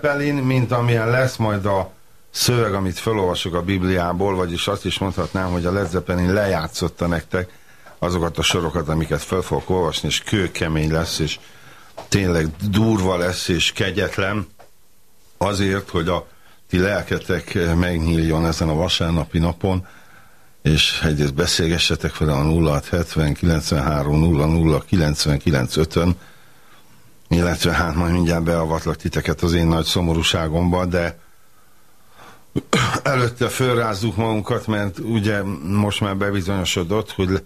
Zeppelin, mint amilyen lesz majd a szöveg, amit felolvasok a Bibliából, vagyis azt is mondhatnám, hogy a Led lejátszotta nektek azokat a sorokat, amiket fel fogok olvasni, és kőkemény lesz, és tényleg durva lesz, és kegyetlen, azért, hogy a ti lelketek megnyíljon ezen a vasárnapi napon, és egyrészt beszélgessetek vele a 0670 93 00 99 5 illetve hát majd mindjárt beavatlak titeket az én nagy szomorúságomba, de előtte fölrázzuk magunkat, mert ugye most már bebizonyosodott, hogy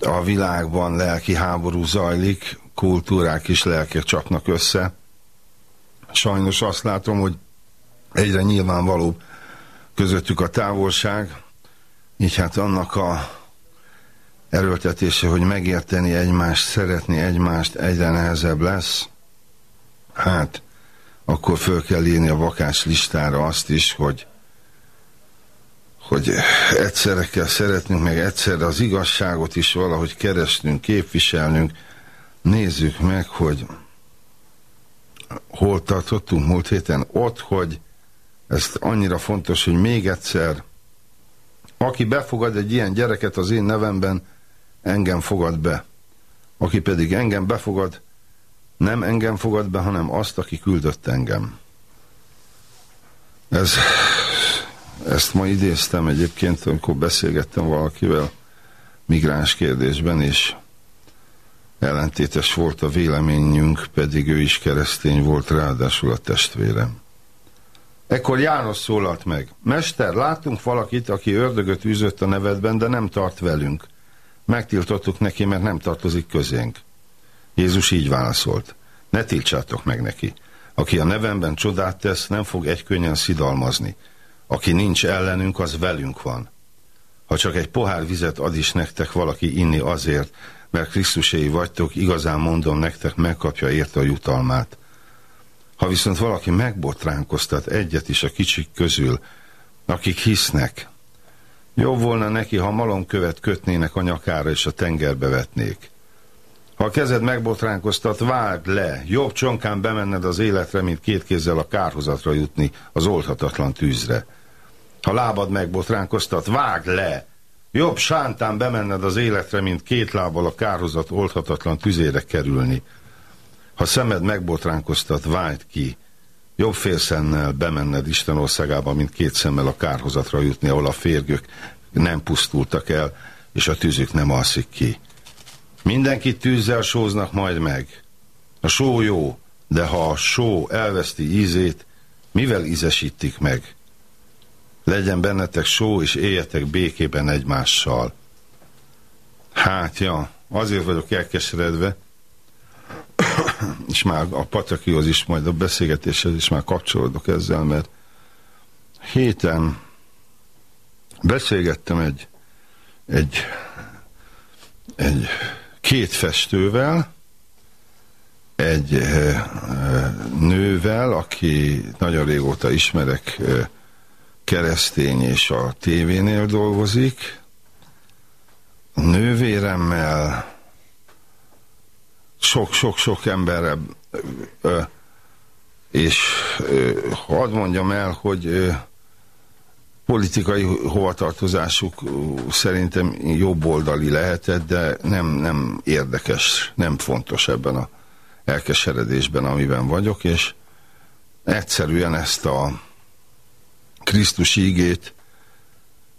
a világban lelki háború zajlik, kultúrák is lelkek csapnak össze. Sajnos azt látom, hogy egyre nyilvánvalóbb közöttük a távolság, így hát annak a erőltetése, hogy megérteni egymást, szeretni egymást egyre nehezebb lesz, hát akkor föl kell írni a vakás listára azt is, hogy hogy egyszerre kell szeretnünk, meg egyszerre az igazságot is valahogy keresnünk, képviselnünk. Nézzük meg, hogy hol tartottunk múlt héten. Ott, hogy ez annyira fontos, hogy még egyszer, aki befogad egy ilyen gyereket az én nevemben, engem fogad be. Aki pedig engem befogad, nem engem fogad be, hanem azt, aki küldött engem. Ez, ezt ma idéztem egyébként, amikor beszélgettem valakivel migráns kérdésben, és ellentétes volt a véleményünk, pedig ő is keresztény volt, ráadásul a testvérem. Ekkor János szólalt meg. Mester, látunk valakit, aki ördögöt űzött a nevedben, de nem tart velünk. Megtiltottuk neki, mert nem tartozik közénk. Jézus így válaszolt. Ne tiltsátok meg neki. Aki a nevemben csodát tesz, nem fog egykönnyen szidalmazni. Aki nincs ellenünk, az velünk van. Ha csak egy pohár vizet ad is nektek valaki inni azért, mert Krisztuséi vagytok, igazán mondom nektek, megkapja érte a jutalmát. Ha viszont valaki megbotránkoztat egyet is a kicsik közül, akik hisznek, jobb volna neki, ha malomkövet kötnének a nyakára és a tengerbe vetnék. Ha a kezed megbotránkoztat, vágd le. Jobb csonkán bemenned az életre, mint két kézzel a kárhozatra jutni, az oldhatatlan tűzre. Ha lábad megbotránkoztat, vágd le. Jobb sántán bemenned az életre, mint két lábbal a kárhozat oldhatatlan tüzére kerülni. Ha szemed megbotránkoztat, vágd ki. Jobb félszennel bemenned Isten országába, mint két szemmel a kárhozatra jutni, ahol a férgök nem pusztultak el, és a tűzük nem alszik ki. Mindenkit tűzzel sóznak majd meg. A só jó, de ha a só elveszti ízét, mivel ízesítik meg? Legyen bennetek só, és éljetek békében egymással. Hát, ja, azért vagyok elkeseredve, és már a Patrakihoz is, majd a beszélgetéshez is már kapcsolódok ezzel, mert héten beszélgettem egy, egy, egy két festővel, egy e, nővel, aki nagyon régóta ismerek, e, keresztény és a tévénél dolgozik, nővéremmel, sok-sok-sok emberre, és hadd mondjam el, hogy politikai hovatartozásuk szerintem jobboldali lehetett, de nem, nem érdekes, nem fontos ebben a elkeseredésben, amiben vagyok, és egyszerűen ezt a Krisztus ígét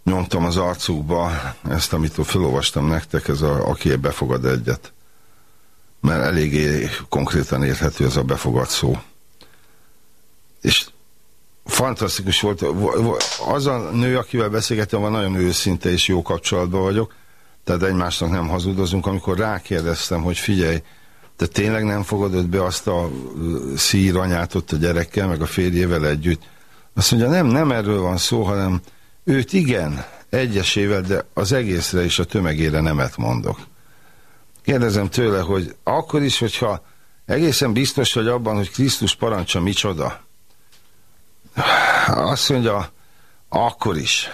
nyomtam az arcukba, ezt, amit felolvastam nektek, ez a, aki befogad egyet. Mert eléggé konkrétan érthető ez a befogad szó. És fantasztikus volt. Az a nő, akivel beszélgettem, van nagyon őszinte és jó kapcsolatban vagyok, tehát egymásnak nem hazudozunk. Amikor rákérdeztem, hogy figyelj, te tényleg nem fogadod be azt a szír anyát ott a gyerekkel, meg a férjével együtt? Azt mondja, nem, nem erről van szó, hanem őt igen, egyesével, de az egészre és a tömegére nemet mondok. Kérdezem tőle, hogy akkor is, hogyha egészen biztos vagy abban, hogy Krisztus parancsa micsoda, azt mondja, akkor is.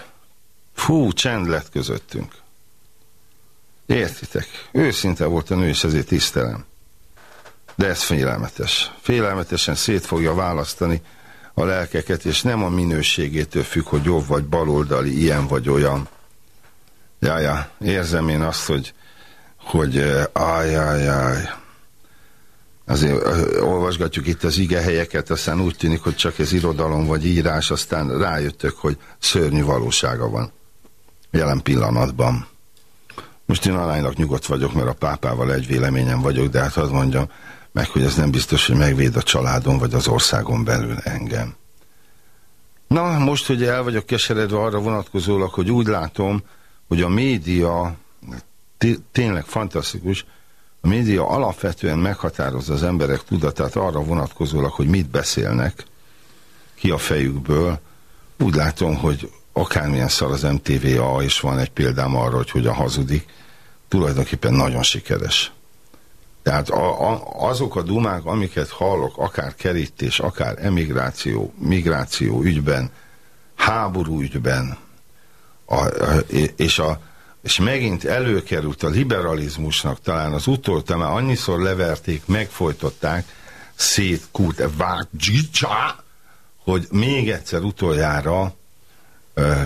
Fú, csend lett közöttünk. Értitek? Őszinte volt a nő, és ezért tisztelem. De ez félelmetes. Félelmetesen szét fogja választani a lelkeket, és nem a minőségétől függ, hogy jobb vagy baloldali, ilyen vagy olyan. Jaja, érzem én azt, hogy, hogy ajajaj, azért olvasgatjuk itt az ige helyeket, aztán úgy tűnik, hogy csak ez irodalom vagy írás, aztán rájöttök, hogy szörnyű valósága van jelen pillanatban. Most én aránylag nyugodt vagyok, mert a pápával egy véleményem vagyok, de hát azt mondjam, meg hogy ez nem biztos, hogy megvéd a családon vagy az országon belül engem. Na, most, hogy el vagyok keseredve arra vonatkozólag, hogy úgy látom, hogy a média tényleg fantasztikus, a média alapvetően meghatározza az emberek tudatát arra vonatkozólag, hogy mit beszélnek ki a fejükből. Úgy látom, hogy akármilyen szar az MTVA, és van egy példám arra, hogy hogyan hazudik, tulajdonképpen nagyon sikeres. Tehát a, a, azok a dumák, amiket hallok, akár kerítés, akár emigráció, migráció ügyben, háború ügyben, a, a, és, a, és megint előkerült a liberalizmusnak talán az utolta, már annyiszor leverték, megfojtották, szétkút, hogy még egyszer utoljára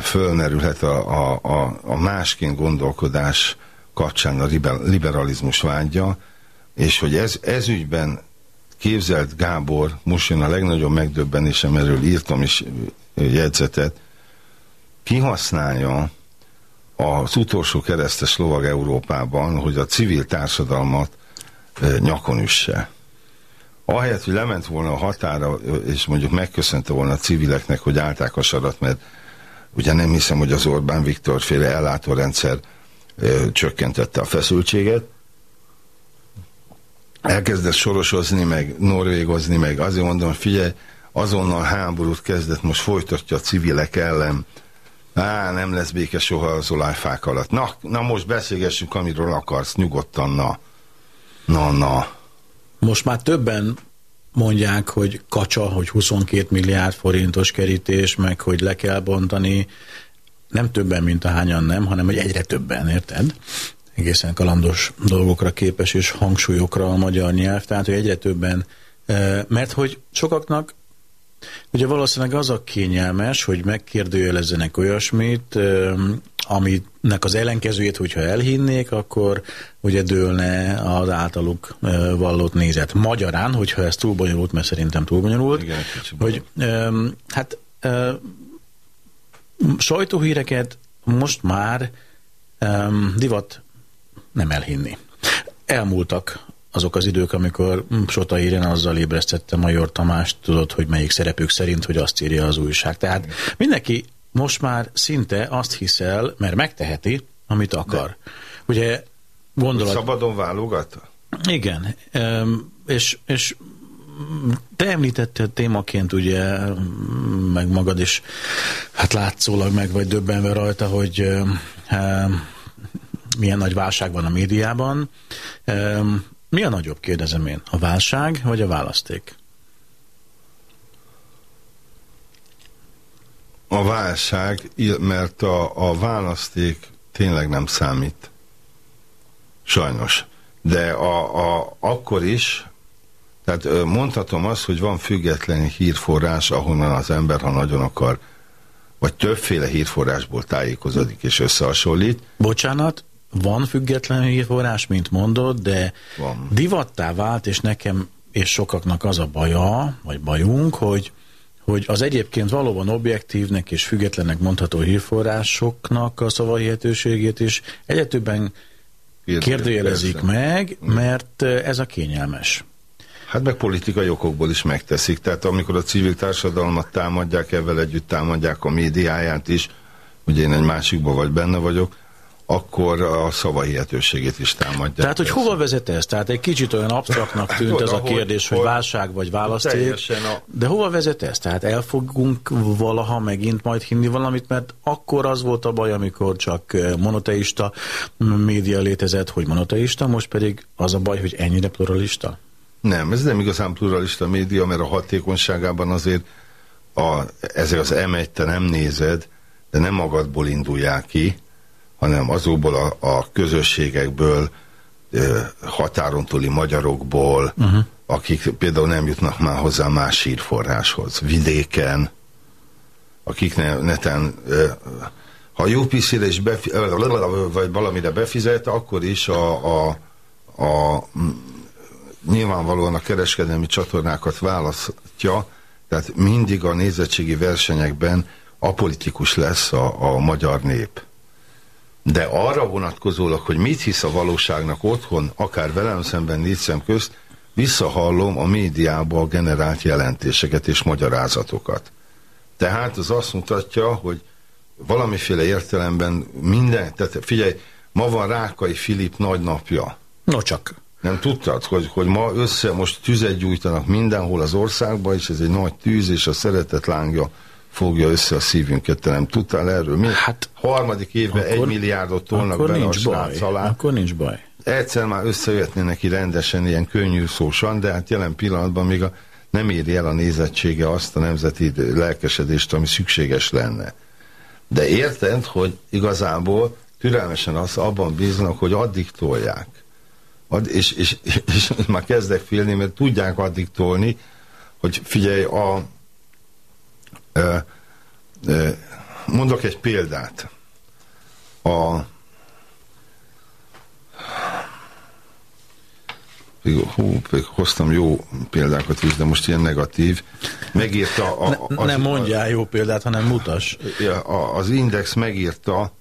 fölmerülhet a, a, a, a másként gondolkodás kapcsán a liberalizmus vágya, és hogy ez, ez ügyben képzelt Gábor, most jön a legnagyobb megdöbbenésem, erről írtam is jegyzetet, kihasználja az utolsó keresztes lovag Európában, hogy a civil társadalmat nyakon üsse. Ahelyett, hogy lement volna a határa, és mondjuk megköszönte volna a civileknek, hogy állták a sarat, mert ugye nem hiszem, hogy az Orbán Viktor féle ellátórendszer csökkentette a feszültséget, elkezdett sorosozni, meg norvégozni, meg azért mondom, figyelj, azonnal háborút kezdett, most folytatja a civilek ellen, Á, nem lesz béke soha az olajfák alatt. Na, na most beszélgessünk, amiről akarsz, nyugodtan, na. Na, na. Most már többen mondják, hogy kacsa, hogy 22 milliárd forintos kerítés, meg hogy le kell bontani. Nem többen, mint ahányan nem, hanem hogy egyre többen, érted? Egészen kalandos dolgokra képes és hangsúlyokra a magyar nyelv, tehát hogy egyre többen, eh, mert hogy sokaknak Ugye valószínűleg az a kényelmes, hogy megkérdőjelezzenek olyasmit, aminek az ellenkezőjét, hogyha elhinnék, akkor ugye dőlne az általuk vallott nézet. Magyarán, hogyha ez túl bonyolult, mert szerintem túl bonyolult, Igen, hogy hát sajtóhíreket most már divat nem elhinni. Elmúltak azok az idők, amikor hm, Sota Irén azzal ébresztette Major Tamást, tudod, hogy melyik szerepük szerint, hogy azt írja az újság. Tehát mindenki most már szinte azt hiszel, mert megteheti, amit akar. De. Ugye gondolat... Szabadon válogat? Igen, és, és te említetted témaként ugye, meg magad is, hát látszólag meg vagy döbbenve rajta, hogy milyen nagy válság van a médiában. Mi a nagyobb, kérdezem én? A válság vagy a választék? A válság, mert a, a választék tényleg nem számít. Sajnos. De a, a, akkor is, tehát mondhatom azt, hogy van független hírforrás, ahonnan az ember, ha nagyon akar, vagy többféle hírforrásból tájékozódik és összehasonlít. Bocsánat, van független hírforrás, mint mondod, de Van. divattá vált, és nekem és sokaknak az a baja, vagy bajunk, hogy, hogy az egyébként valóban objektívnek és függetlennek mondható hírforrásoknak a szavahihetőségét is egyre többen kérdőjelezik meg, mert ez a kényelmes. Hát meg politikai okokból is megteszik. Tehát amikor a civil társadalmat támadják, ezzel együtt támadják a médiáját is, ugye én egy másikban vagy benne vagyok, akkor a szavahihetőségét is támadják. Tehát, hogy persze. hova vezet ez? Tehát egy kicsit olyan absztraktnak tűnt Oda, ez a kérdés, hogy hogy- válság vagy választék. A- De hova vezet ez? Tehát el fogunk valaha megint majd hinni valamit, mert akkor az volt a baj, amikor csak eh, monoteista média létezett, hogy monoteista, most pedig az a baj, hogy ennyire pluralista. Nem, ez nem igazán pluralista média, mert a hatékonyságában azért a, ezért az M1 te nem nézed, de nem magadból indulják ki, hanem azokból a, a közösségekből, határon túli magyarokból, uh-huh. akik például nem jutnak már hozzá más hírforráshoz, vidéken, akik ne, neten, ha UPC-re is befi, vagy valamire befizet, akkor is a, a, a nyilvánvalóan a kereskedelmi csatornákat választja, tehát mindig a nézettségi versenyekben apolitikus lesz a, a magyar nép. De arra vonatkozólag, hogy mit hisz a valóságnak otthon, akár velem szemben négy szem közt, visszahallom a médiába generált jelentéseket és magyarázatokat. Tehát az azt mutatja, hogy valamiféle értelemben minden, tehát figyelj, ma van Rákai Filip nagy napja. No csak. Nem tudtad, hogy, hogy ma össze, most tüzet gyújtanak mindenhol az országban, és ez egy nagy tűz, és a szeretet lángja fogja össze a szívünket. Te nem tudtál erről? Mi? Hát, Harmadik évben egy milliárdot tolnak akkor bele a nincs baj. srác alá. Akkor nincs baj. Egyszer már összejöhetne neki rendesen, ilyen könnyű szósan, de hát jelen pillanatban még a, nem éri el a nézettsége azt a nemzeti lelkesedést, ami szükséges lenne. De érted, hogy igazából türelmesen az abban bíznak, hogy addig tolják. Ad, és, és, és már kezdek félni, mert tudják addig tolni, hogy figyelj, a, mondok egy példát. A, hú, hoztam jó példákat is, de most ilyen negatív. Megírta a, Ne, az, nem mondjál jó példát, hanem mutas. A- az Index megírta,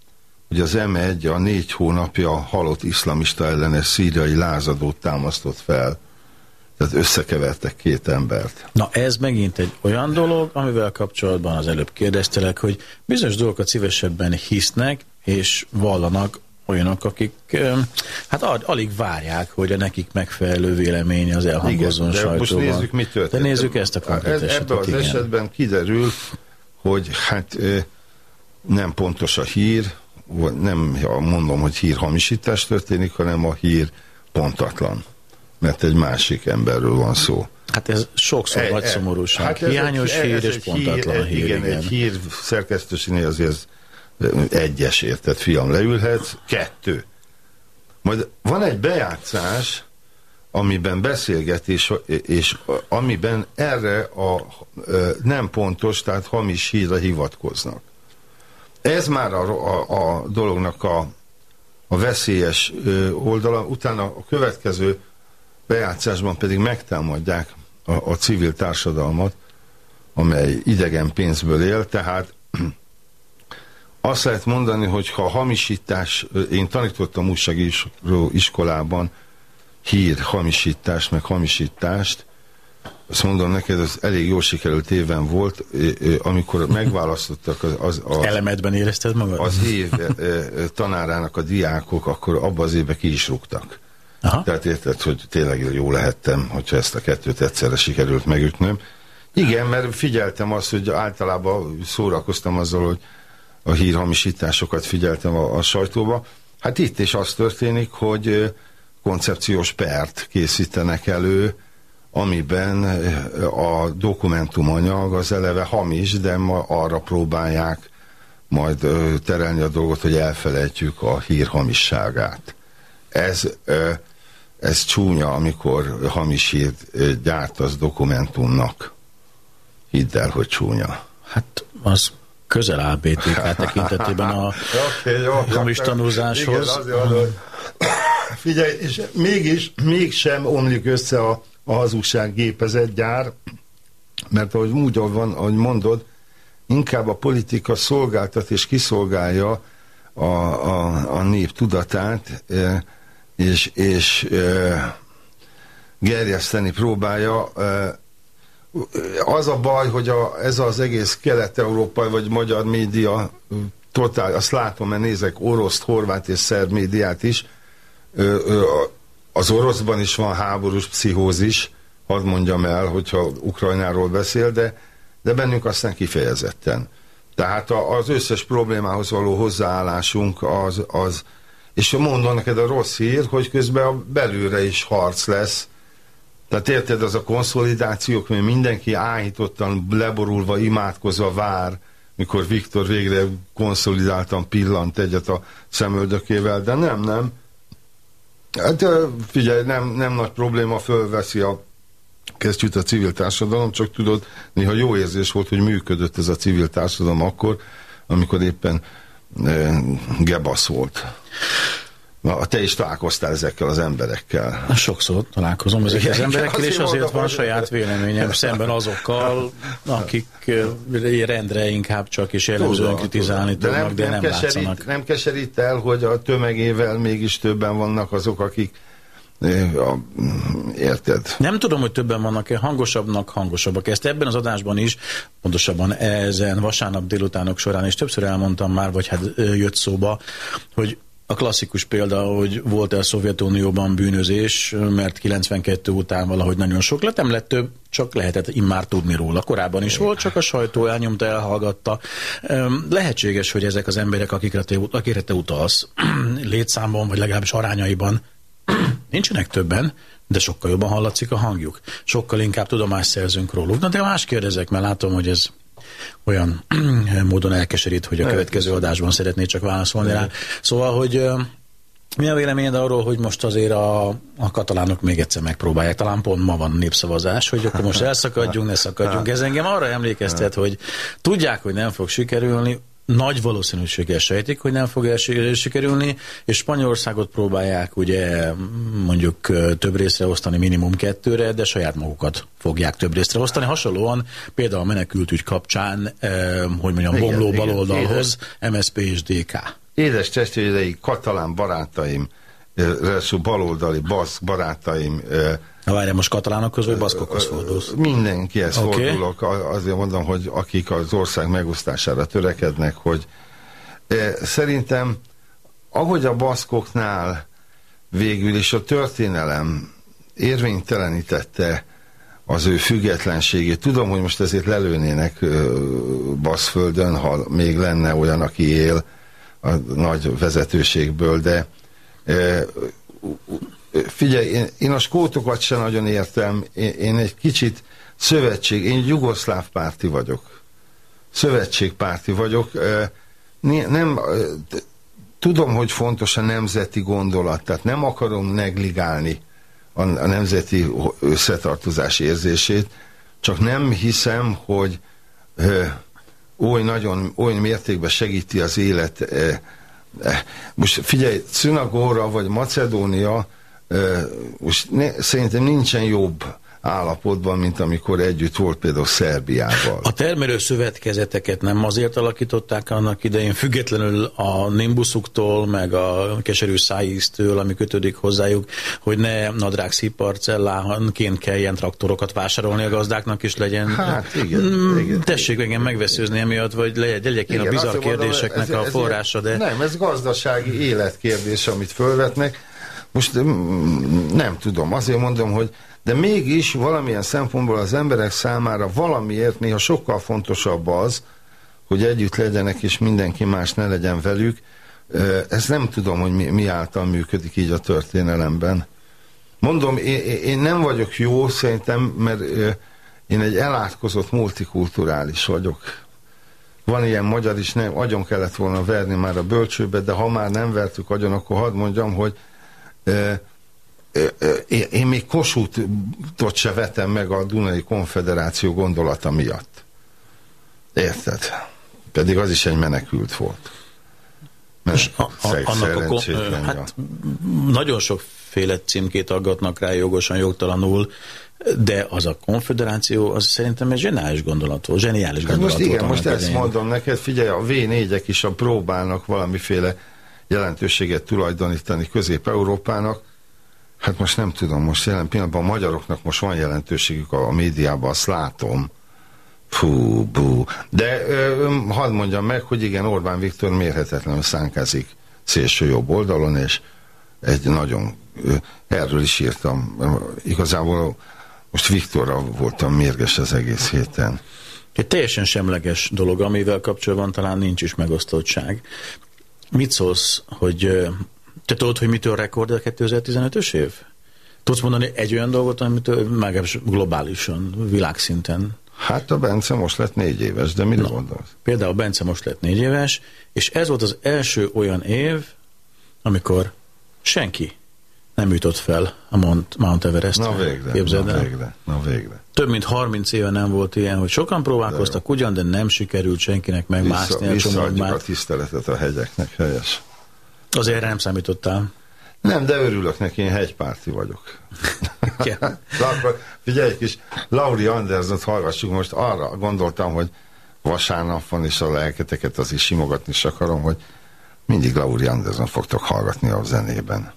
hogy az M1 a négy hónapja halott iszlamista ellenes szíriai lázadót támasztott fel. Tehát összekevertek két embert. Na ez megint egy olyan dolog, amivel kapcsolatban az előbb kérdeztelek, hogy bizonyos dolgokat szívesebben hisznek és vallanak olyanok, akik hát al- alig várják, hogy a nekik megfelelő vélemény az elhangozzon de sajtóban. most nézzük, mi történt. De nézzük ezt a konkrét Ez- esetet. Ebben az igen. esetben kiderül, hogy hát nem pontos a hír, nem mondom, hogy hírhamisítás történik, hanem a hír pontatlan. Mert egy másik emberről van szó. Hát ez sokszor nagy szomorúság. Hát ez Hiányos egy- hír ez és pontatlan hír. Igen, igen. egy hír szerkesztősénél azért egyes érted, fiam, leülhetsz. Kettő. Majd van egy bejátszás, amiben beszélgetés, és amiben erre a nem pontos, tehát hamis hírre hivatkoznak. Ez már a, a, a dolognak a, a veszélyes oldala, utána a következő bejátszásban pedig megtámadják a, a civil társadalmat, amely idegen pénzből él, tehát azt lehet mondani, hogy ha hamisítás, én tanítottam újságíró iskolában hír, hamisítás, meg hamisítást, azt mondom neked, az elég jól sikerült éven volt, amikor megválasztottak az, az, az, Elemedben érezted magad? az év ö, ö, tanárának a diákok, akkor abban az évben ki is rúgtak. Aha. Tehát érted, hogy tényleg jó lehettem, hogyha ezt a kettőt egyszerre sikerült megütnöm. Igen, mert figyeltem azt, hogy általában szórakoztam azzal, hogy a hírhamisításokat figyeltem a, a sajtóba. Hát itt is az történik, hogy koncepciós pert készítenek elő, amiben a dokumentumanyag az eleve hamis, de ma arra próbálják majd terelni a dolgot, hogy elfelejtjük a hír hamisságát. Ez, ez csúnya, amikor hamis hírt ö, gyártasz dokumentumnak. Hidd el, hogy csúnya. Hát az közel áll BTK tekintetében a Okay, jó, hamis jó, tanúzáshoz. Igen, azért Figyelj, és mégis, mégsem omlik össze a, a hazugság gépezett gyár, mert ahogy úgy van, ahogy mondod, inkább a politika szolgáltat és kiszolgálja a, a, a nép tudatát, eh, és, és eh, gerjeszteni próbálja. eh, Az a baj, hogy a, ez az egész kelet-európai vagy magyar média totál, azt látom, mert nézek orosz, horvát és szerb médiát is, a- az oroszban is van háborús pszichózis, hadd mondjam el, hogyha Ukrajnáról beszél, de, de bennünk aztán kifejezetten. Tehát az összes problémához való hozzáállásunk az, az és mondom neked a rossz hír, hogy közben a belőle is harc lesz. Tehát érted, az a konszolidációk, mert mindenki áhítottan, leborulva, imádkozva vár, mikor Viktor végre konszolidáltan pillant egyet a szemöldökével, de nem, nem. Hát figyelj, nem, nem nagy probléma, fölveszi a kesztyűt a civil társadalom, csak tudod, néha jó érzés volt, hogy működött ez a civil társadalom akkor, amikor éppen gebasz volt. Na, te is találkoztál ezekkel az emberekkel. Sokszor találkozom ezekkel az emberekkel, és azért van saját véleményem szemben azokkal, akik rendre inkább csak és jellemzően kritizálni tudnak, de nem keserít, látszanak. nem keserít el, hogy a tömegével mégis többen vannak azok, akik érted? Nem tudom, hogy többen vannak-e, hangosabbnak hangosabbak. Ezt ebben az adásban is, pontosabban ezen vasárnap délutánok során is többször elmondtam már, vagy hát jött szóba, hogy a klasszikus példa, hogy volt el Szovjetunióban bűnözés, mert 92 után valahogy nagyon sok lett, nem lett több, csak lehetett immár tudni róla. Korábban is volt, csak a sajtó elnyomta, elhallgatta. Lehetséges, hogy ezek az emberek, akikre te, akikre te utalsz, létszámban, vagy legalábbis arányaiban Nincsenek többen, de sokkal jobban hallatszik a hangjuk. Sokkal inkább tudomást szerzünk róluk. Na de más kérdezek, mert látom, hogy ez olyan módon elkeserít, hogy a következő adásban szeretnék csak válaszolni rá. Szóval, hogy mi a véleményed arról, hogy most azért a, a katalánok még egyszer megpróbálják, talán pont ma van népszavazás, hogy akkor most elszakadjunk, ne szakadjunk. Ez engem arra emlékeztet, hogy tudják, hogy nem fog sikerülni, nagy valószínűséggel sejtik, hogy nem fog el sikerülni, és Spanyolországot próbálják ugye mondjuk több részre osztani, minimum kettőre, de saját magukat fogják több részre osztani. Hasonlóan például a menekültügy kapcsán, hogy mondjam, Igen, bomló igen, baloldalhoz, MSP és DK. Édes testvérei, katalán barátaim, baloldali baszk barátaim, Na várjál, most katalánokhoz vagy baszkokhoz fordulsz? mindenkihez okay. fordulok, azért mondom, hogy akik az ország megosztására törekednek, hogy szerintem ahogy a baszkoknál végül is a történelem érvénytelenítette az ő függetlenségét. Tudom, hogy most ezért lelőnének Baszföldön, ha még lenne olyan, aki él a nagy vezetőségből, de figyelj, én, én a skótokat sem nagyon értem, én, én egy kicsit szövetség, én jugoszláv párti vagyok. Szövetségpárti vagyok. Nem, tudom, hogy fontos a nemzeti gondolat, tehát nem akarom negligálni a, a nemzeti összetartozás érzését, csak nem hiszem, hogy ö, oly nagyon, oly mértékben segíti az élet. ö, Most figyelj, Cunagóra vagy Macedónia most ne, szerintem nincsen jobb állapotban, mint amikor együtt volt például Szerbiával. A termelő szövetkezeteket nem azért alakították annak idején, függetlenül a nimbuszuktól, meg a keserű szájíztől, ami kötődik hozzájuk, hogy ne nadrág szíparcellánként kelljen traktorokat vásárolni a gazdáknak, és legyen... Hát, igen, Mm, igen. Tessék engem megveszőzni emiatt, vagy le- legyek én a Igen, bizarr azt mondom, kérdéseknek ez- a forrása, de... Nem, ez gazdasági életkérdés, amit fölvetnek. Most mm, nem tudom, azért mondom, hogy de mégis valamilyen szempontból az emberek számára valamiért néha sokkal fontosabb az, hogy együtt legyenek, és mindenki más ne legyen velük. Ez nem tudom, hogy mi, mi által működik így a történelemben. Mondom, én, én nem vagyok jó, szerintem, mert én egy elátkozott multikulturális vagyok. Van ilyen magyar is, nem, agyon kellett volna verni már a bölcsőbe, de ha már nem vertük agyon, akkor hadd mondjam, hogy én, még Kossuthot se vetem meg a Dunai Konfederáció gondolata miatt. Érted? Pedig az is egy menekült volt. És a, a, annak a, kon- hát nagyon sokféle címkét aggatnak rá jogosan, jogtalanul, de az a konfederáció, az szerintem egy zseniális gondolat volt, zseniális Hát gondolat most igen, volt most ezt mondom neked, figyelj, a V4-ek is a próbálnak valamiféle jelentőséget tulajdonítani Közép-Európának. Hát most nem tudom, most jelen pillanatban a magyaroknak most van jelentőségük a, a médiában, azt látom. Fú, bú. De ö, hadd mondjam meg, hogy igen, Orbán Viktor mérhetetlenül szánkázik szélső jobb oldalon, és egy nagyon, ö, erről is írtam, igazából most Viktorra voltam mérges az egész héten. Egy teljesen semleges dolog, amivel kapcsolatban talán nincs is megosztottság. Mit szólsz, hogy te tudod, hogy mitől rekord a 2015-ös év? Tudsz mondani egy olyan dolgot, amitől legalábbis globálisan, világszinten? Hát a Bence most lett négy éves, de mire gondolsz? Például Bence most lett négy éves, és ez volt az első olyan év, amikor senki nem jutott fel a Mount, Mount Everest. Na végre, na végre, na végre. Több mint 30 éve nem volt ilyen, hogy sokan próbálkoztak ugyan, de nem sikerült senkinek Vissza, megmászni a visszaadjuk a csomagmát. tiszteletet a hegyeknek, helyes. Azért nem számítottál. Nem, de örülök neki, én hegypárti vagyok. De akkor figyelj egy kis, Lauri Andersot hallgassuk, most arra gondoltam, hogy vasárnap van, és a lelketeket az is simogatni is akarom, hogy mindig Lauri Anderson fogtok hallgatni a zenében.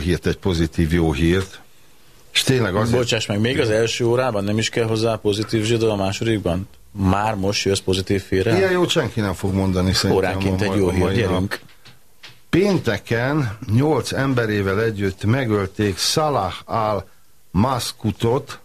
Hírt, egy pozitív jó hírt, és tényleg azért... Bocsáss meg, még az első órában nem is kell hozzá pozitív zsidó a másodikban? Már most jössz pozitív hírrel? Ilyen jót senki nem fog mondani szerintem. Óránként egy jó hír, gyerünk. Pénteken nyolc emberével együtt megölték Salah al-Maskutot,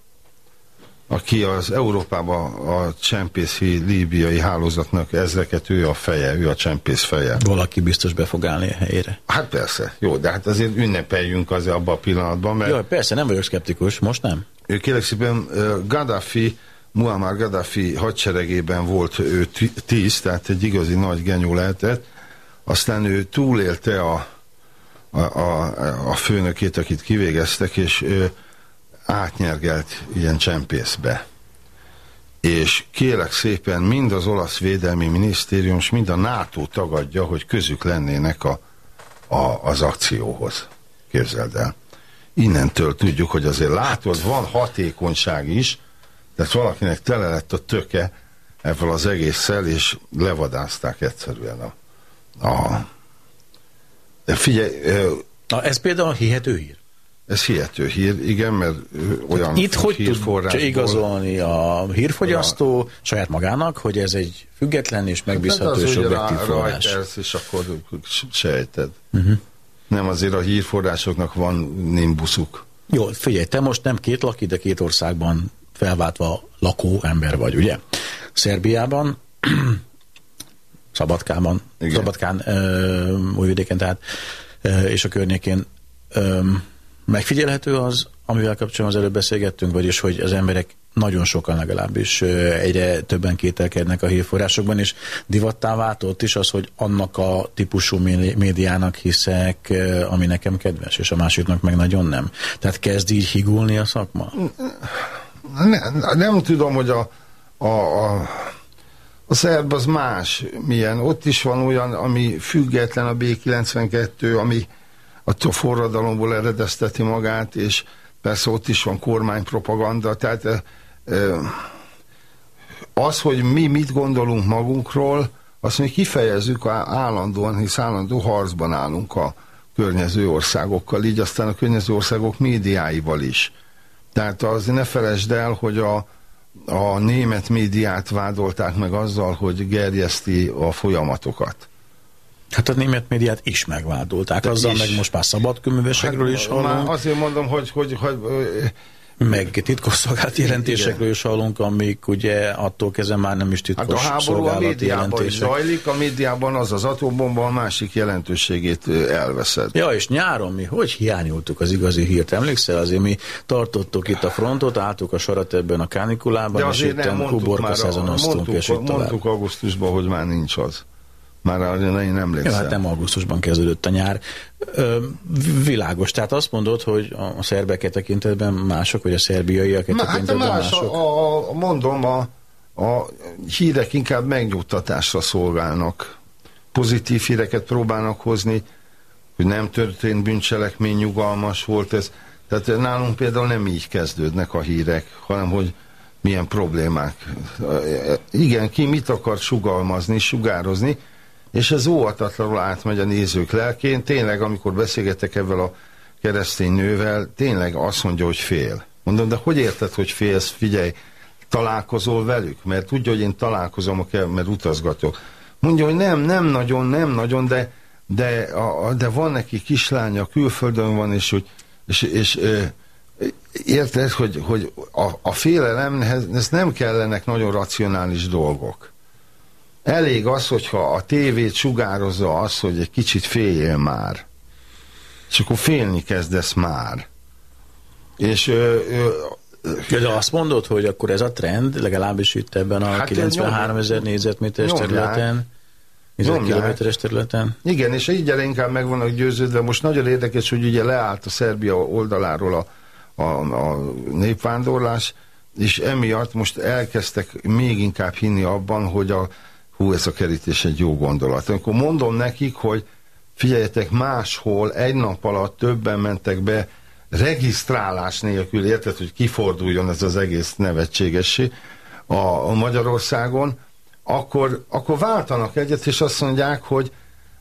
aki az Európában a csempészi líbiai hálózatnak ezreket, ő a feje, ő a csempész feje. Valaki biztos be fog állni a helyére. Hát persze, jó, de hát azért ünnepeljünk azért abban a pillanatban, mert Jaj, persze, nem vagyok szkeptikus, most nem. ő kérlek szépen Gaddafi, Muammar Gaddafi hadseregében volt ő tíz, tehát egy igazi nagy genyó lehetett, aztán ő túlélte a, a, a, a főnökét, akit kivégeztek, és ő átnyergelt ilyen csempészbe. És kérlek szépen mind az olasz védelmi minisztérium, és mind a NATO tagadja, hogy közük lennének a, a, az akcióhoz. Képzeld el. Innentől tudjuk, hogy azért látod, van hatékonyság is, tehát valakinek tele lett a töke ebből az egésszel, és levadázták egyszerűen a, a de figyelj, ö, Na, ez például hihető hír. Ez hihető hír, igen, mert olyan Itt hogy tudja igazolni a hírfogyasztó saját magának, hogy ez egy független és megbízható Hát és objektív rá- forrás. Reuters, és akkor sejted. Uh-huh. Nem azért a hírforrásoknak van nimbuszuk. Jó, figyelj, te most nem két laki, de két országban felváltva lakó ember vagy, ugye? Szerbiában, Szabadkában, Igen. Szabadkán, ö, Újvidéken, tehát, ö, és a környékén ö, megfigyelhető az, amivel kapcsolatban az előbb beszélgettünk, vagyis, hogy az emberek nagyon sokan legalábbis egyre többen kételkednek a hírforrásokban, és divattá váltott is az, hogy annak a típusú mé- médiának hiszek, ami nekem kedves, és a másiknak meg nagyon nem. Tehát kezd így higulni a szakma? Ne, nem tudom, hogy a, a, a, a szerb az más, milyen. Ott is van olyan, ami független a B92, ami a forradalomból eredezteti magát, és persze ott is van kormánypropaganda, tehát eh, eh, az, hogy mi mit gondolunk magunkról, azt mi kifejezzük állandóan, hisz állandó harcban állunk a környező országokkal, így aztán a környező országok médiáival is. Tehát az ne felejtsd el, hogy a, a német médiát vádolták meg azzal, hogy gerjeszti a folyamatokat. Hát a német médiát is megvádolták, azzal is. meg most már szabadkőművesekről is Hát, Már hallunk, azért mondom, hogy, hogy, hogy meg titkosszolgálati jelentésekről is hallunk, amik ugye attól kezdve már nem is hát a titkos háború a médiában is zajlik, a médiában az az atombomba a másik jelentőségét elveszed. Ja, és nyáron mi hogy hiányoltuk az igazi hírt? Emlékszel? Azért mi tartottuk itt a frontot, álltuk a sarat ebben a kánikulában, De és itt kuborka szezonoztunk, és így mondtuk, tovább. augusztusban, hogy már nincs az. Már arra én Jó, emlékszem. hát nem augusztusban kezdődött a nyár. Ö, világos, tehát azt mondod, hogy a szerbek tekintetben mások, vagy a szerbiaiak Má, hát tekintetben más, mások? a, a, mondom, a, a hírek inkább megnyugtatásra szolgálnak. Pozitív híreket próbálnak hozni, hogy nem történt bűncselekmény, nyugalmas volt ez. Tehát nálunk például nem így kezdődnek a hírek, hanem hogy milyen problémák. Igen, ki mit akar sugalmazni, sugározni, és ez óvatatlanul átmegy a nézők lelkén. Tényleg, amikor beszélgetek ebben a keresztény nővel, tényleg azt mondja, hogy fél. Mondom, de hogy érted, hogy félsz? Figyelj, találkozol velük? Mert tudja, hogy én találkozom, mert utazgatok. Mondja, hogy nem, nem nagyon, nem nagyon, de, de, a, de van neki kislánya, külföldön van, és hogy és, és érted, hogy, hogy a, a félelemhez ez nem kellenek nagyon racionális dolgok. Elég az, hogyha a tévét sugározza az, hogy egy kicsit féljél már. És akkor félni kezdesz már. És ö, ö, De azt mondod, hogy akkor ez a trend, legalábbis itt ebben a Hát, 93 ezer négyzetméteres területen, 1000 Nyomják. kilométeres területen. Igen, és így inkább meg vannak győződve. Most nagyon érdekes, hogy ugye leállt a Szerbia oldaláról a, a, a népvándorlás, és emiatt most elkezdtek még inkább hinni abban, hogy a, hú, ez a kerítés egy jó gondolat. Amikor mondom nekik, hogy figyeljetek, máshol egy nap alatt többen mentek be regisztrálás nélkül, érted, hogy kiforduljon ez az egész nevetségessé a, a Magyarországon, akkor, akkor váltanak egyet, és azt mondják, hogy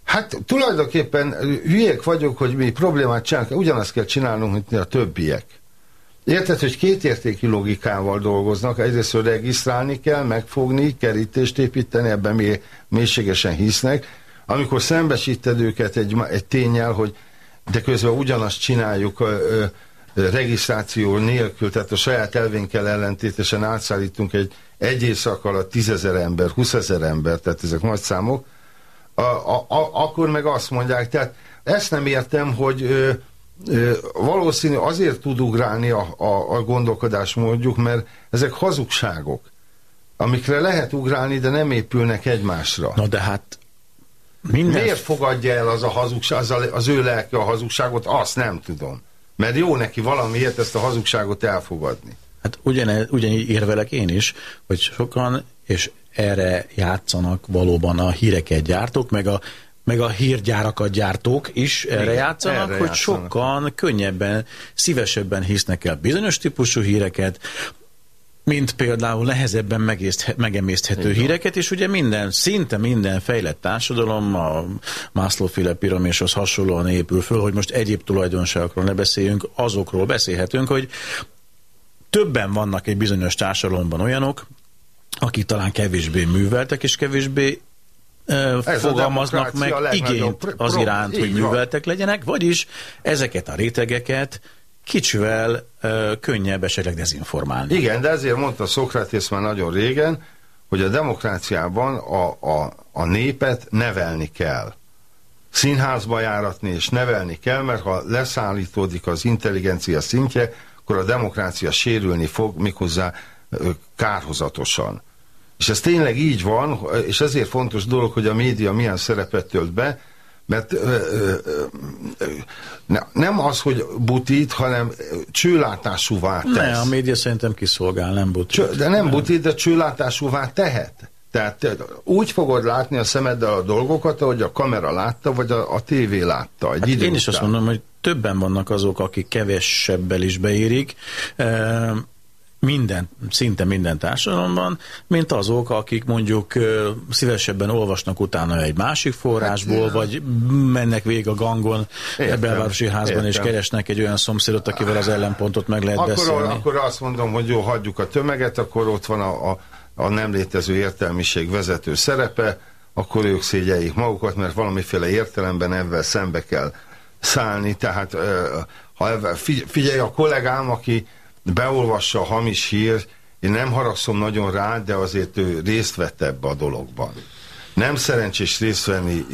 Hát tulajdonképpen hülyék vagyok, hogy mi problémát csinálunk, ugyanazt kell csinálnunk, mint a többiek. Érted, hogy kétértékű logikával dolgoznak, egyrészt regisztrálni kell, megfogni, kerítést építeni, ebben mély, mélységesen hisznek. Amikor szembesíted őket egy, egy tényel, hogy de közben ugyanazt csináljuk ö, ö, regisztráció nélkül, tehát a saját elvénkkel ellentétesen átszállítunk egy, egy éjszak alatt tízezer ember, huszezer ember, tehát ezek nagy számok, a, a, a, akkor meg azt mondják, tehát ezt nem értem, hogy ö, valószínű azért tud ugrálni a, a, a gondolkodás mondjuk, mert ezek hazugságok, amikre lehet ugrálni, de nem épülnek egymásra. Na de hát minden... Miért fogadja el az a hazugság, az, a, az ő lelke a hazugságot, azt nem tudom. Mert jó neki valamiért ezt a hazugságot elfogadni. Hát ugyane, ugyanígy érvelek én is, hogy sokan, és erre játszanak valóban a híreket gyártók, meg a, meg a hírgyárakat gyártók is erre Igen, játszanak, erre hogy játszanak. sokan könnyebben, szívesebben hisznek el bizonyos típusú híreket, mint például nehezebben megészt, megemészthető híreket, és ugye minden, szinte minden fejlett társadalom a Maslow-féle piramishoz hasonlóan épül föl, hogy most egyéb tulajdonságokról ne beszéljünk, azokról beszélhetünk, hogy többen vannak egy bizonyos társadalomban olyanok, akik talán kevésbé műveltek, és kevésbé a fogalmaznak meg igényt az iránt, hogy van. műveltek legyenek, vagyis ezeket a rétegeket kicsivel ö, könnyebb esetleg dezinformálni. Igen, de ezért mondta Szokratész már nagyon régen, hogy a demokráciában a, a, a népet nevelni kell. Színházba járatni és nevelni kell, mert ha leszállítódik az intelligencia szintje, akkor a demokrácia sérülni fog, méghozzá kárhozatosan. És ez tényleg így van, és ezért fontos dolog, hogy a média milyen szerepet tölt be, mert ö, ö, ö, ö, ne, nem az, hogy butít, hanem csőlátásúvá tesz. Ne, a média szerintem kiszolgál, nem but. Cső, de nem butít, de csőlátásúvá tehet. Tehát te úgy fogod látni a szemeddel a dolgokat, ahogy a kamera látta, vagy a, a tévé látta. Egy Hát idő én is azt után. mondom, hogy többen vannak azok, akik kevesebbel is beérik, eh, minden, szinte minden társadalomban, mint azok, akik mondjuk szívesebben olvasnak utána egy másik forrásból, Hát, vagy mennek végig a gangon, Értem, belvárosi házban, és értem. keresnek egy olyan szomszédot, akivel az ellenpontot meg lehet Akkor, beszélni. akkor azt mondom, hogy jó, hagyjuk a tömeget, akkor ott van a, a, a nem létező értelmiség vezető szerepe, akkor ők szégyeljék magukat, mert valamiféle értelemben ebben szembe kell szállni. Tehát ha figyelj, a kollégám, aki beolvassa a hamis hír, én nem haragszom nagyon rá, de azért ő részt vett ebbe a dologban. Nem szerencsés részt venni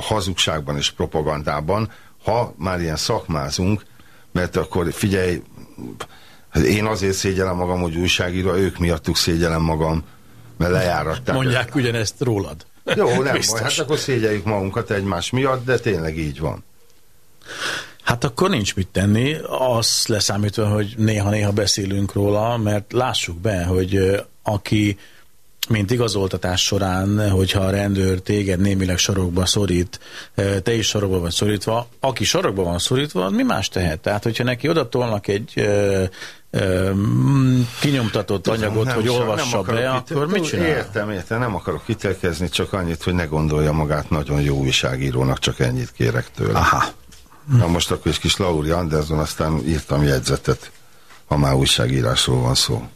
hazugságban és propagandában, ha már ilyen szakmázunk, mert akkor figyelj, hát én azért szégyellem magam, hogy újságíró, ők miattuk szégyellem magam, mert lejáratták. Mondják ugyanezt rólad. Jó, nem Biztos. baj, hát akkor szégyeljük magunkat egymás miatt, de tényleg így van. Hát akkor nincs mit tenni, azt leszámítva, hogy néha-néha beszélünk róla, mert lássuk be, hogy aki mint igazoltatás során, hogyha a rendőr téged némileg sarokba szorít, te is sarokba vagy szorítva, aki sarokba van szorítva, mi más tehet? Tehát, hogyha neki oda tolnak egy ö, ö, mm, kinyomtatott anyagot, Nem hogy sa- olvassa be, akkor mit csinál? Értem, értem, nem akarok kitelkezni, csak annyit, hogy ne gondolja magát nagyon jó újságírónak, csak ennyit kérek tőle. Aha. Na most akkor egy kis Lauri Anderson, aztán írtam jegyzetet, ha már újságírásról van szó.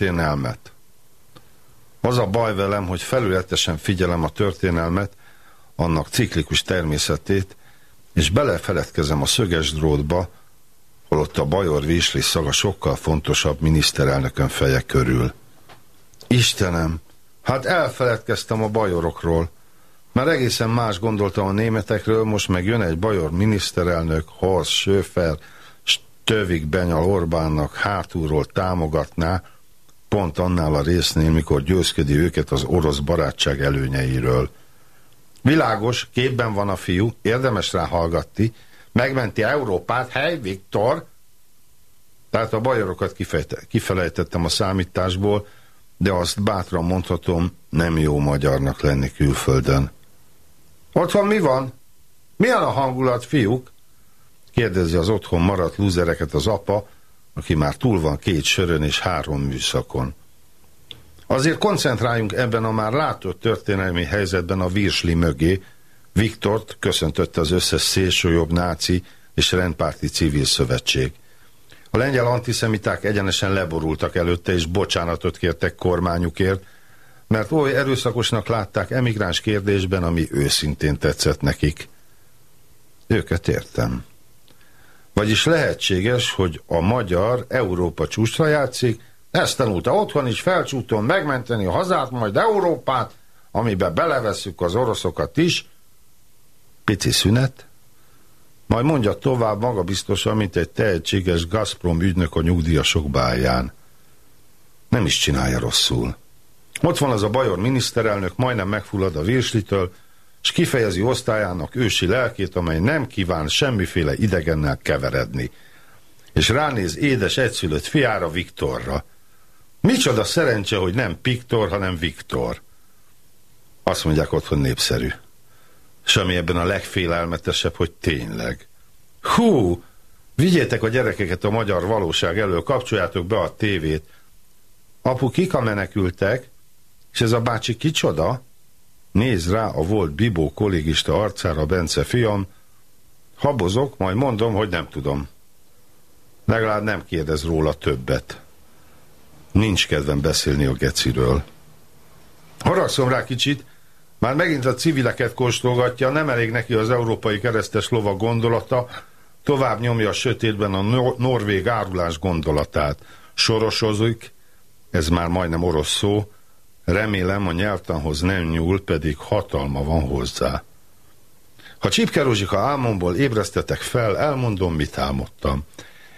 Történelmet. Az a baj velem, hogy felületesen figyelem a történelmet, annak ciklikus természetét, és belefeledkezem a szöges drótba, holott a Bajor Vísli szaga sokkal fontosabb miniszterelnökön feje körül. Istenem, hát elfeledkeztem a bajorokról. Már egészen más gondoltam a németekről, most meg jön egy bajor miniszterelnök, Horst Schöfer, Stövig Benyal Orbánnak hátulról támogatná, pont annál a résznél, mikor győzködi őket az orosz barátság előnyeiről. Világos, képben van a fiú, érdemes rá hallgatni, megmenti Európát, hely Viktor! Tehát a bajorokat kifelejtettem a számításból, de azt bátran mondhatom, nem jó magyarnak lenni külföldön. Otthon mi van? Milyen a hangulat, fiúk? Kérdezi az otthon maradt lúzereket az apa, aki már túl van két sörön és három műszakon. Azért koncentráljunk ebben a már látott történelmi helyzetben a virsli mögé. Viktort köszöntötte az összes szélsőjobb náci és rendpárti civil szövetség. A lengyel antiszemiták egyenesen leborultak előtte, és bocsánatot kértek kormányukért, mert oly erőszakosnak látták emigráns kérdésben, ami őszintén tetszett nekik. Őket értem. Vagyis lehetséges, hogy a magyar Európa csúcsra játszik, ezt tanulta otthon is, felcsúton megmenteni a hazát, majd Európát, amiben belevesszük az oroszokat is. Pici szünet, majd mondja tovább magabiztosan, mint egy tehetséges Gazprom ügynök a nyugdíjasok báján. Nem is csinálja rosszul. Ott van az a bajor miniszterelnök, majdnem megfullad a virslitől, és kifejezi osztályának ősi lelkét, amely nem kíván semmiféle idegennel keveredni. És ránéz édes egyszülött fiára, Viktorra. Micsoda szerencse, hogy nem Piktor, hanem Viktor. Azt mondják otthon népszerű. Ami ebben a legfélelmetesebb, hogy tényleg. Hú, vigyétek a gyerekeket a magyar valóság elől, kapcsoljátok be a tévét. Apu, kik a menekültek? És ez a bácsi kicsoda? Néz rá a volt Bibó kollégista arcára, Bence fiam. Habozok, majd mondom, hogy nem tudom. Legalább nem kérdez róla többet. Nincs kedvem beszélni a geciről. Haragszom rá kicsit, már megint a civileket kóstolgatja, nem elég neki az európai keresztes lova gondolata, tovább nyomja a sötétben a nor- norvég árulás gondolatát. Sorosozik, ez már majdnem orosz szó, remélem a nyelvtanhoz nem nyúl, pedig hatalma van hozzá. Ha Csipke Rózsika álmomból ébresztetek fel, elmondom, mit álmodtam.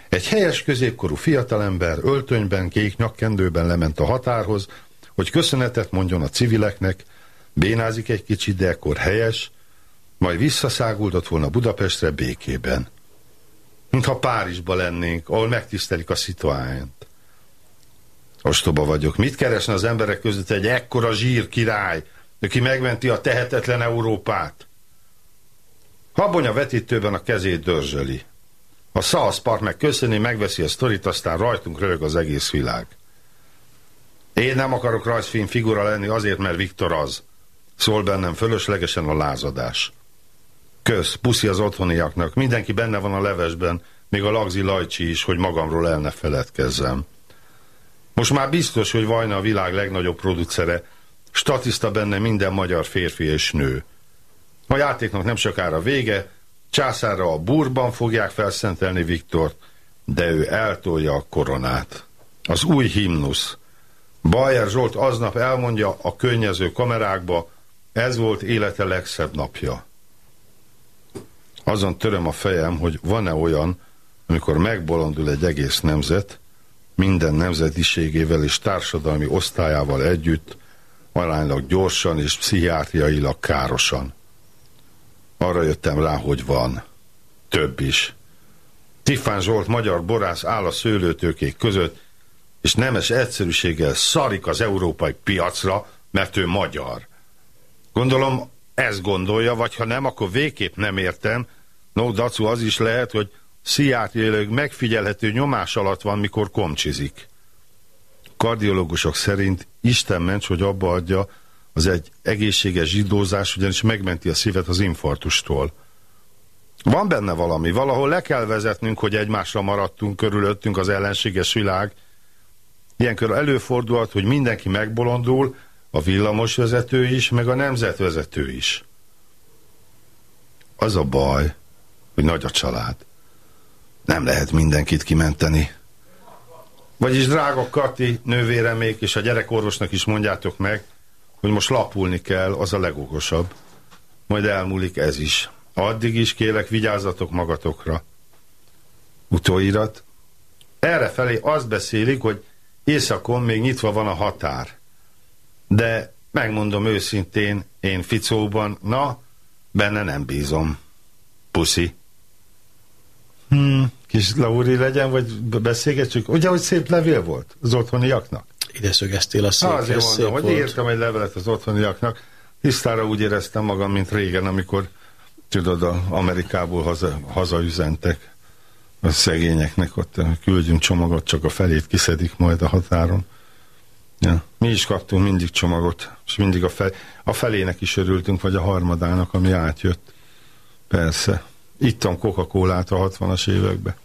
Egy helyes középkorú fiatalember öltönyben, kék nyakkendőben lement a határhoz, hogy köszönetet mondjon a civileknek, bénázik egy kicsit, de ekkor helyes, majd visszaszáguldott volna Budapestre békében. Mintha Párizsba lennénk, ahol megtisztelik a szituányt. Ostoba vagyok. Mit keresne az emberek között egy ekkora zsír király, aki megmenti a tehetetlen Európát? Habony a vetítőben a kezét dörzsöli. A Park meg köszöni, megveszi a sztorit, aztán rajtunk röhög az egész világ. Én nem akarok rajzfilm figura lenni azért, mert Viktor az. Szól bennem fölöslegesen a lázadás. Kösz, puszi az otthoniaknak, mindenki benne van a levesben, még a Lagzi Lajcsi is, hogy magamról el ne feledkezzem. Most már biztos, hogy Vajna a világ legnagyobb producere, statiszta benne minden magyar férfi és nő. A játéknak nem sokára vége, császára a burban fogják felszentelni Viktort, de ő eltolja a koronát. Az új himnusz. Bajer Zsolt aznap elmondja a könnyező kamerákba, ez volt élete legszebb napja. Azon töröm a fejem, hogy van-e olyan, amikor megbolondul egy egész nemzet, minden nemzetiségével és társadalmi osztályával együtt, aránylag gyorsan és pszichiátriailag károsan. Arra jöttem rá, hogy van. Több is. Tifán Zsolt magyar borász áll a szőlőtőkék között, és nemes egyszerűséggel szarik az európai piacra, mert ő magyar. Gondolom ezt gondolja, vagy ha nem, akkor végképp nem értem. No, dacu, az is lehet, hogy pszichiátriailag megfigyelhető nyomás alatt van, mikor komcsizik. Kardiológusok szerint Isten ments, hogy abba adja, az egy egészséges zsidózás, ugyanis megmenti a szívet az infarktustól. Van benne valami, valahol le kell vezetnünk, hogy egymásra maradtunk körülöttünk az ellenséges világ. Ilyenkor előfordulhat, hogy mindenki megbolondul, a villamosvezető is, meg a nemzetvezető is. Az a baj, hogy nagy a család. Nem lehet mindenkit kimenteni. Vagyis drága Kati, nővéremék és a gyerekorvosnak is mondjátok meg, hogy most lapulni kell, az a legokosabb. Majd elmúlik ez is. Addig is kélek, vigyázzatok magatokra. Utóirat. Erre felé azt beszélik, hogy északon még nyitva van a határ. De megmondom őszintén, én Ficóban, na, benne nem bízom. Puszi. Hmm, kis Lauri legyen, vagy beszélgetsük. Ugye, hogy szép levél volt az otthoniaknak? Ide szögeztél a székhez, Azért szép mondom, hogy volt. írtam egy levelet az otthoniaknak. Tisztára úgy éreztem magam, mint régen, amikor tudod, a Amerikából haza, hazaüzentek a szegényeknek, ott küldjünk csomagot, csak a felét kiszedik majd a határon. Ja. Mi is kaptunk mindig csomagot, és mindig a, fel, a felének is örültünk, vagy a harmadának, ami átjött. Persze. Ittam Coca-Colát a 60-as években.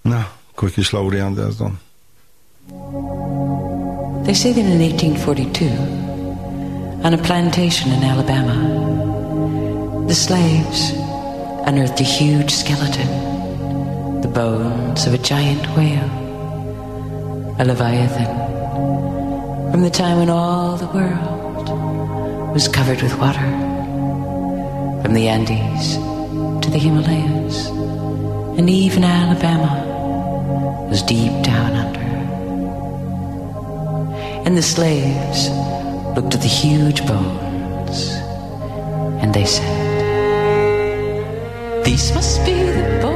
Na, akkor kis Anderson. They say that in 1842, on a plantation in Alabama, the slaves unearthed a huge skeleton, the bones of a giant whale, a leviathan, from the time when all the world was covered with water, from the Andes to the Himalayas, and even Alabama was deep down under. And the slaves looked at the huge bones and they said, These must be the bones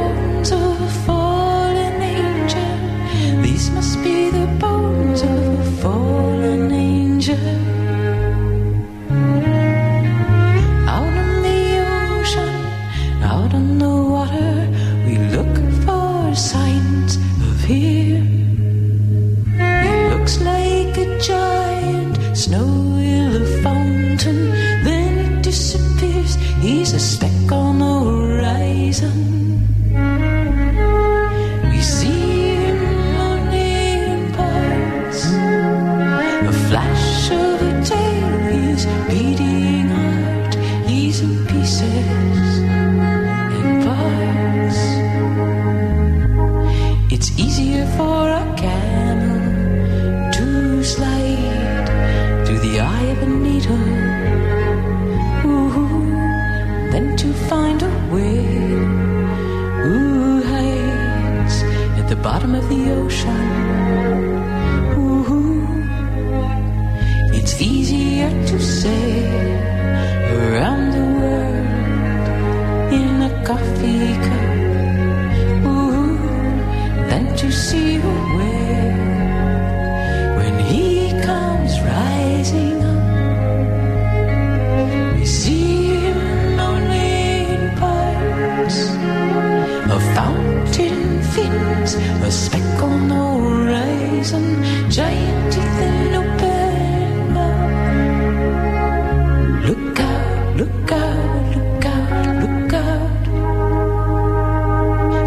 忧伤。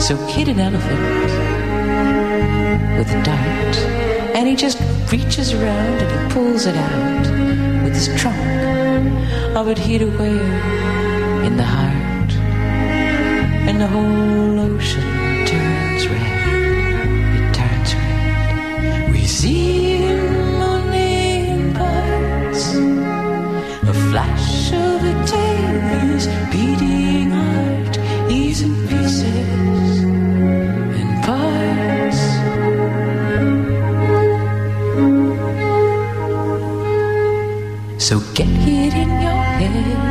So hit an elephant with a dart, and he just reaches around and he pulls it out with his trunk of it hid away in the heart, and the whole ocean head,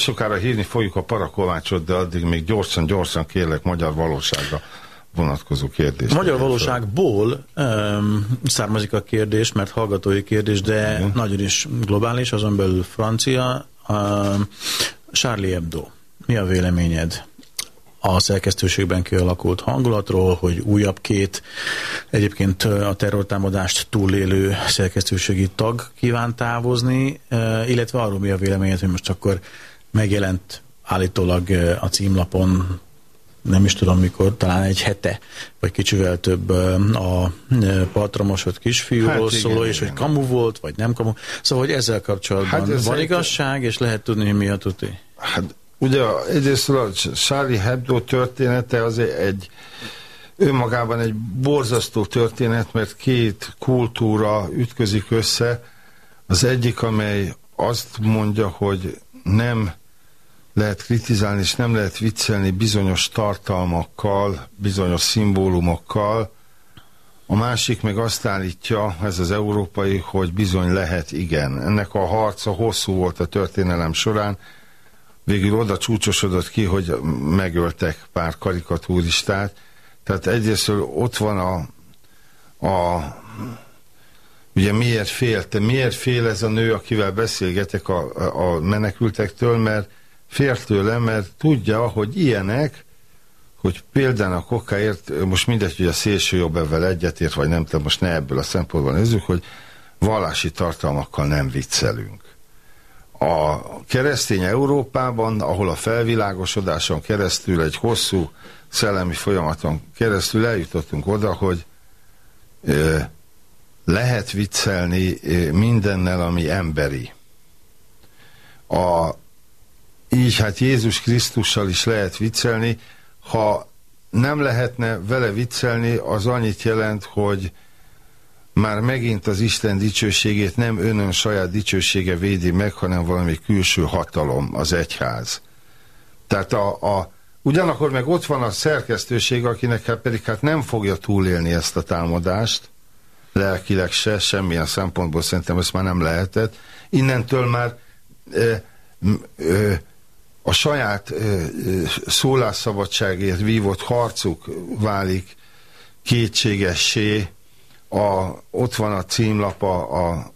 sokára hírni fogjuk a parakovácsot, de addig még gyorsan-gyorsan kérlek magyar valóságra vonatkozó kérdést. A magyar valóságból um, származik a kérdés, mert hallgatói kérdés, de Igen. nagyon is globális, azon belül francia. Um, Charlie Hebdo, mi a véleményed a szerkesztőségben kialakult hangulatról, hogy újabb két egyébként a terrortámadást túlélő szerkesztőségi tag kíván távozni, illetve arról mi a véleményed, hogy most akkor megjelent állítólag a címlapon nem is tudom mikor, talán egy hete, vagy kicsivel több a partra mosott kisfiúról Hát hát igen, szóló, és igen. hogy kamu volt, vagy nem kamu. Szóval, hogy ezzel kapcsolatban Hát ez van igazság, és lehet tudni, hogy mi a tuti. Hát ugye egyrészt a Charlie Hebdo története az egy önmagában egy borzasztó történet, mert két kultúra ütközik össze. Az egyik, amely azt mondja, hogy nem lehet kritizálni, és nem lehet viccelni bizonyos tartalmakkal, bizonyos szimbólumokkal. A másik meg azt állítja, ez az európai, hogy bizony lehet, igen. Ennek a harca hosszú volt a történelem során, végül oda csúcsosodott ki, hogy megöltek pár karikatúristát. Tehát egyrészt ott van a, a ugye miért fél, te miért fél ez a nő, akivel beszélgetek a, a, menekültektől, mert fél tőle, mert tudja, hogy ilyenek, hogy például a kokáért, most mindegy, hogy a szélső jobb ebben egyetért, vagy nem, tudom, most ne ebből a szempontból nézzük, hogy vallási tartalmakkal nem viccelünk a keresztény Európában, ahol a felvilágosodáson keresztül egy hosszú szellemi folyamaton keresztül eljutottunk oda, hogy ö, lehet viccelni ö, mindennel, ami emberi. A, így hát Jézus Krisztussal is lehet viccelni, ha nem lehetne vele viccelni, az annyit jelent, hogy már megint az Isten dicsőségét nem önön saját dicsősége védi meg, hanem valami külső hatalom, az egyház. Tehát a, a, ugyanakkor meg ott van a szerkesztőség, akinek hát pedig hát nem fogja túlélni ezt a támadást, lelkileg se, semmilyen szempontból szerintem ezt már nem lehetett. Innentől már m, e, a saját szólásszabadságért vívott harcuk válik kétségessé, a, ott van a címlapa a,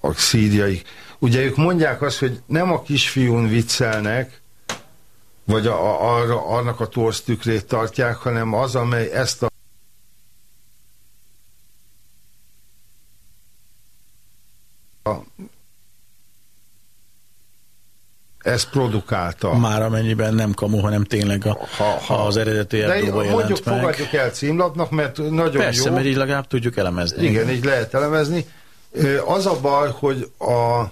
a szíriai. Ugye ők mondják azt, hogy nem a kisfiún viccelnek, vagy a, a, arra, annak a torsztükrét tartják, hanem az, amely ezt a a ezt produkálta. Már amennyiben nem kamu, hanem tényleg a, Ha- ha- az eredeti De erdőben mondjuk jelent meg. fogadjuk el címlapnak, mert nagyon Persze, jó. mert így legalább tudjuk elemezni. Igen, így lehet elemezni. Az a baj, hogy a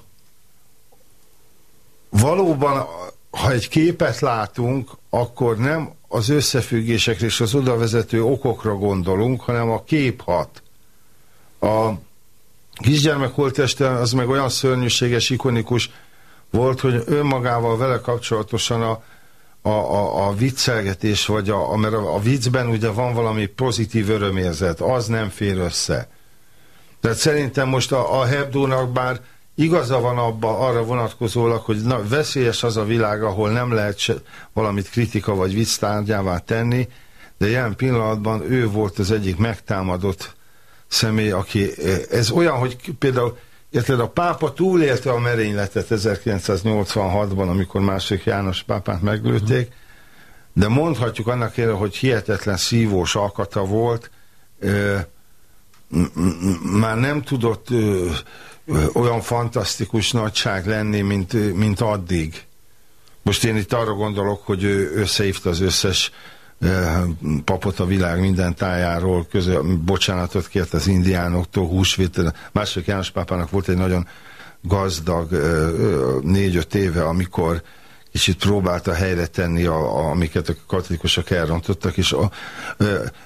valóban, ha egy képet látunk, akkor nem az összefüggésekre és az oda vezető okokra gondolunk, hanem a kép hat. A kisgyermek holteste az meg olyan szörnyűséges, ikonikus volt, hogy önmagával vele kapcsolatosan a, a, a, a viccelgetés, vagy a, a, mert a, viccben ugye van valami pozitív örömérzet, az nem fér össze. Tehát szerintem most a, a Hebdónak bár igaza van abba, arra vonatkozólag, hogy na, veszélyes az a világ, ahol nem lehet se, valamit kritika vagy vicc tárgyává tenni, de jelen pillanatban ő volt az egyik megtámadott személy, aki ez olyan, hogy például Érted, a pápa túlélte a merényletet 1986-ban, amikor második János pápát meglőtték, de mondhatjuk annak ellenére, hogy hihetetlen szívós alkata volt, ö, már nem tudott ö, ö, olyan fantasztikus nagyság lenni, mint, mint addig. Most én itt arra gondolok, hogy ő összehívta az összes papot a világ minden tájáról, közö, bocsánatot kért az indiánoktól, húsvétel. Második János pápának volt egy nagyon gazdag eh, eh, négy-öt éve, amikor kicsit próbálta helyre tenni, a, a, amiket a katolikusok elrontottak, és a,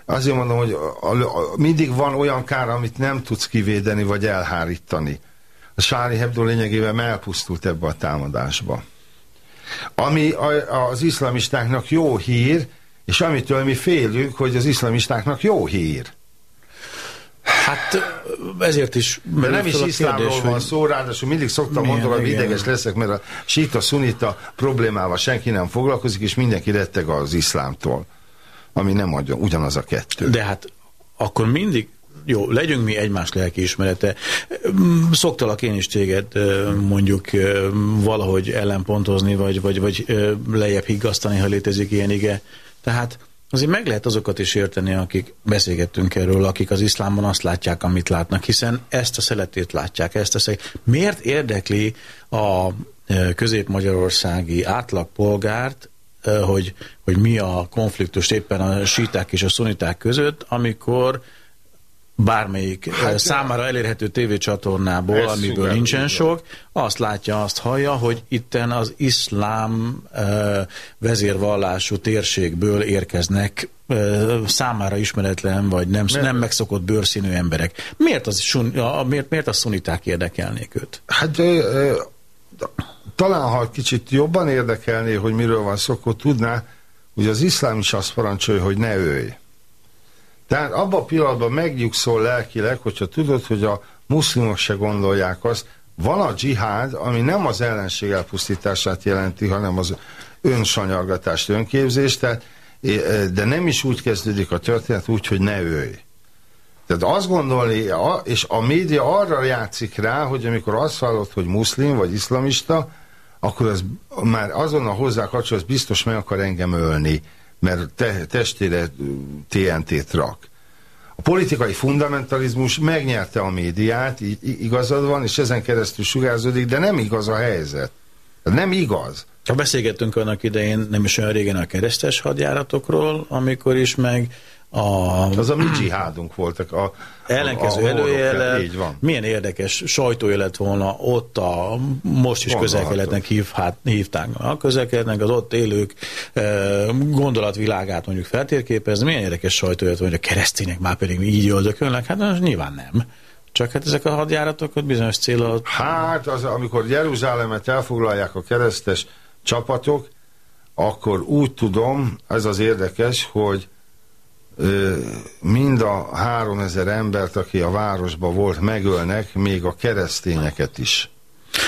azért mondom, hogy a, a, mindig van olyan kár, amit nem tudsz kivédeni, vagy elhárítani. A Sári Hebdo lényegében elpusztult ebbe a támadásba. Ami a, az iszlamistáknak jó hír, és amitől mi félünk, hogy az iszlamistáknak jó hír. Hát ezért is De nem is iszlámról kérdés, van hogy szó, ráadásul mindig szoktam mondani, hogy ideges leszek, mert a síta szunita problémával senki nem foglalkozik, és mindenki retteg az iszlámtól, ami nem adja ugyanaz a kettő. De hát akkor mindig jó, legyünk mi egymás lelkiismerete. Mm, Szoktalak én is téged mondjuk valahogy ellenpontozni, vagy, vagy, vagy lejjebb higgasztani, ha létezik ilyen ige. Tehát azért meg lehet azokat is érteni, akik beszélgettünk erről, akik az iszlámban azt látják, amit látnak, hiszen ezt a szeletét látják, ezt a szeg... Miért érdekli a ö, közép-magyarországi átlagpolgárt, ö, hogy, hogy mi a konfliktus éppen a síták és a szuniták között, amikor bármelyik hát, számára elérhető tévécsatornából, Ez amiből szuper, nincsen sok, azt látja, azt hallja, hogy itten az iszlám vezérvallású térségből érkeznek számára ismeretlen, vagy nem, nem megszokott bőrszínű emberek. Miért, az, miért, miért a szuniták érdekelnék őt? Hát talán, ha kicsit jobban érdekelné, hogy miről van szó, akkor tudná, hogy az iszlám is azt parancsolja, hogy ne ölj. Tehát abban a pillanatban megnyugszol lelkileg, hogyha tudod, hogy a muszlimok se gondolják azt, van a dzsihád, ami nem az ellenség elpusztítását jelenti, hanem az önsanyargatást, önképzést, eh, de nem is úgy kezdődik a történet, úgy, hogy ne ölj. Tehát azt gondolni, a- és a média arra játszik rá, hogy amikor azt hallod, hogy muszlim vagy iszlamista, akkor az már azonnal hozzá kapcsol, az biztos meg akar engem ölni, mert te, testére TNT-t rak. A politikai fundamentalizmus megnyerte a médiát, igazad van, és ezen keresztül sugárzódik, de nem igaz a helyzet. Nem igaz. Ha beszélgettünk annak idején, nem is olyan régen a keresztes hadjáratokról, amikor is meg a Az a mi dzsihádunk voltak. A, ellenkező a- a- előjellel, Így van. milyen érdekes sajtója lett volna ott a, most is közelkeletnek hív, hát, hívták a közelkeletnek, az ott élők e, gondolatvilágát mondjuk feltérképezni, milyen érdekes sajtója lett volna, hogy a keresztények már pedig így öldökölnek, hát az nyilván nem. Csak hát ezek a hadjáratok ott bizonyos célra Hát, az, amikor Jeruzsálemet elfoglalják a keresztes csapatok, akkor úgy tudom, ez az érdekes, hogy mind a három ezer embert, aki a városban volt, megölnek, még a keresztényeket is.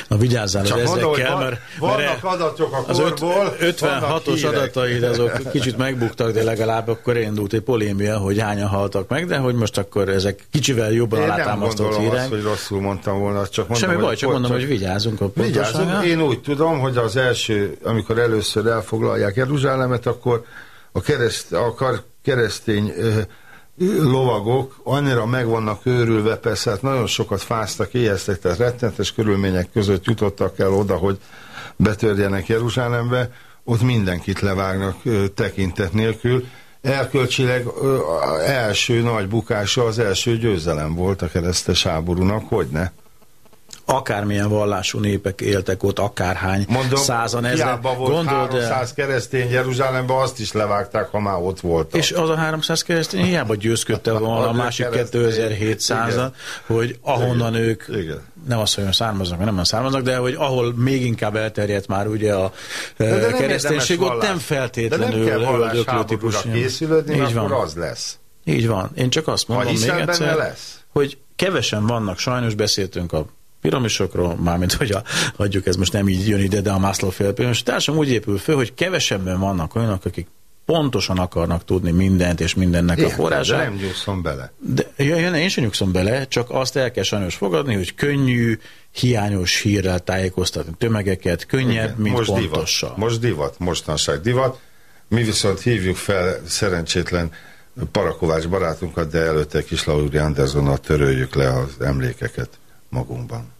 Na vigyázzál Csak hogy mondom, ezekkel, van- mert, vannak mert adatok a az korból, 56-os vannak hírek. adataid azok kicsit megbuktak, de legalább akkor indult egy polémia, hogy hányan haltak meg, de hogy most akkor ezek kicsivel jobban Én nem alátámasztott gondolom azt, hírek. hogy rosszul mondtam volna, csak mondom, Semmi baj, csak mondom, hogy vigyázzunk a Vigyázzunk, én úgy tudom, hogy az első, amikor először elfoglalják Jeruzsálemet, akkor a, kereszt, a keresztény lovagok annyira meg vannak őrülve, persze hát nagyon sokat fáztak, éheztek, tehát rettenetes körülmények között jutottak el oda, hogy betörjenek Jeruzsálembe, ott mindenkit levágnak tekintet nélkül. A első nagy bukása az első győzelem volt a keresztes háborúnak, hogy ne? Akármilyen vallású népek éltek ott, akárhány Mondom, százan hiába volt Gondold el, 300 keresztény Jeruzsálemben, azt is levágták, ha már ott voltak. És az a 300 keresztény hiába győzködte volna a másik keresztény. 2700 Igen. hogy ahonnan Igen. ők Igen. nem azt, hogy származnak, mert nem származnak, de hogy ahol még inkább elterjedt már ugye a De de nem kereszténység, ott nem feltétlenül De nem kell öldöklő típus. készülődni, Így van. akkor az lesz. Így van. Én csak azt mondom még hiszel benne, egyszer, lesz. hogy kevesen vannak, sajnos beszéltünk a piramisokról, mármint hogy a, hagyjuk, ez most nem így jön ide, de a Maslow fél piramis társadalom úgy épül föl, hogy kevesebben vannak olyanok, akik pontosan akarnak tudni mindent és mindennek a Érted, de forrását. nem gyúszom bele. De ja, ja, én sem nyugszom bele, csak azt el kell sajnos fogadni, hogy könnyű, hiányos hírrel tájékoztatni tömegeket, könnyebb, Igen, mint most pontossal. divat. Most divat, mostanság divat. Mi viszont hívjuk fel szerencsétlen Parakovács barátunkat, de előtte kis Lauri Andersonnal töröljük le az emlékeket magunkban.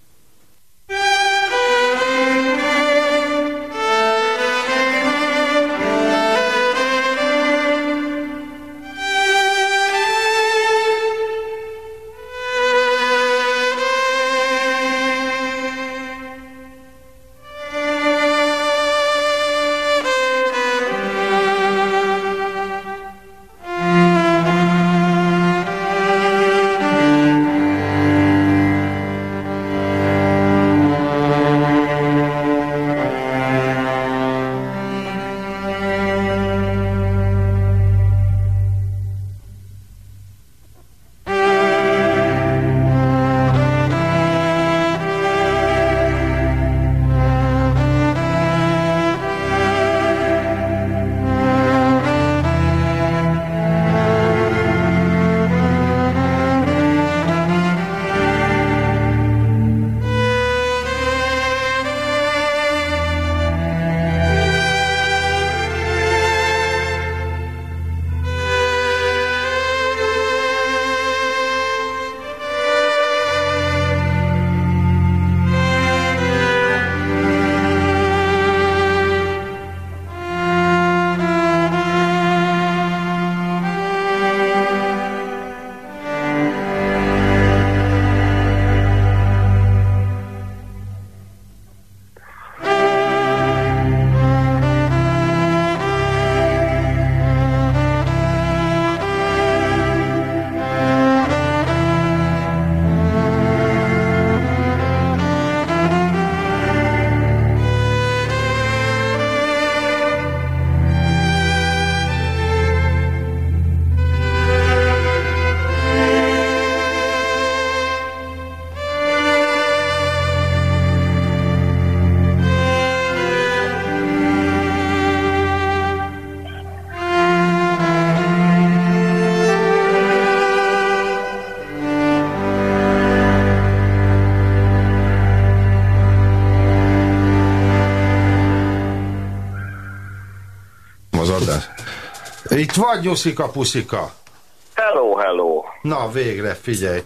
Itt vagy, Nyuszika, puszika. Hello, hello. Na, végre, figyelj.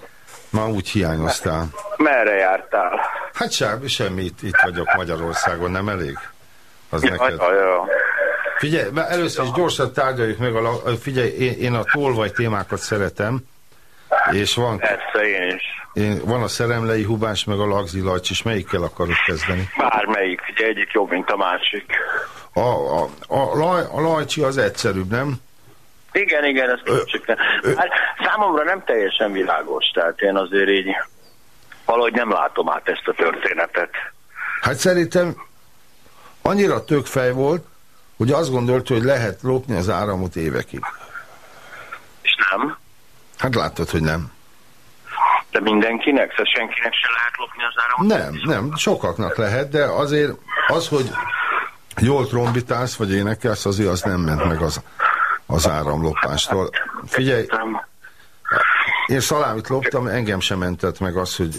Ma úgy hiányoztál. Merre jártál? Hát semmi, semmi, itt, itt vagyok Magyarországon, nem elég? Az Ja, neked. ja, ja. Figyelj, mert először is gyorsan tárgyaljuk meg, a, figyelj, én, én a tolvaj témákat szeretem, és van, Persze, én is. én, van a szeremlei hubás, meg a lagzi lajcs is, melyikkel akarok kezdeni? Bármelyik, ugye egyik jobb, mint a másik. A, a, a, laj, a lajcsi az egyszerűbb, nem? Igen, igen, ezt tudjuk. Hát számomra nem teljesen világos, tehát én azért így valahogy nem látom át ezt a történetet. Hát szerintem annyira tökfej volt, hogy azt gondolta, hogy lehet lopni az áramot évekig. És nem? Hát láttad, hogy nem. De mindenkinek, szóval senkinek se lehet lopni az áramot? Nem, nem, sokaknak lehet, de azért az, hogy jól trombitálsz, vagy énekelsz, azért az nem ment meg az, az áramlopástól. Figyelj, én szalámit loptam, engem sem mentett meg az, hogy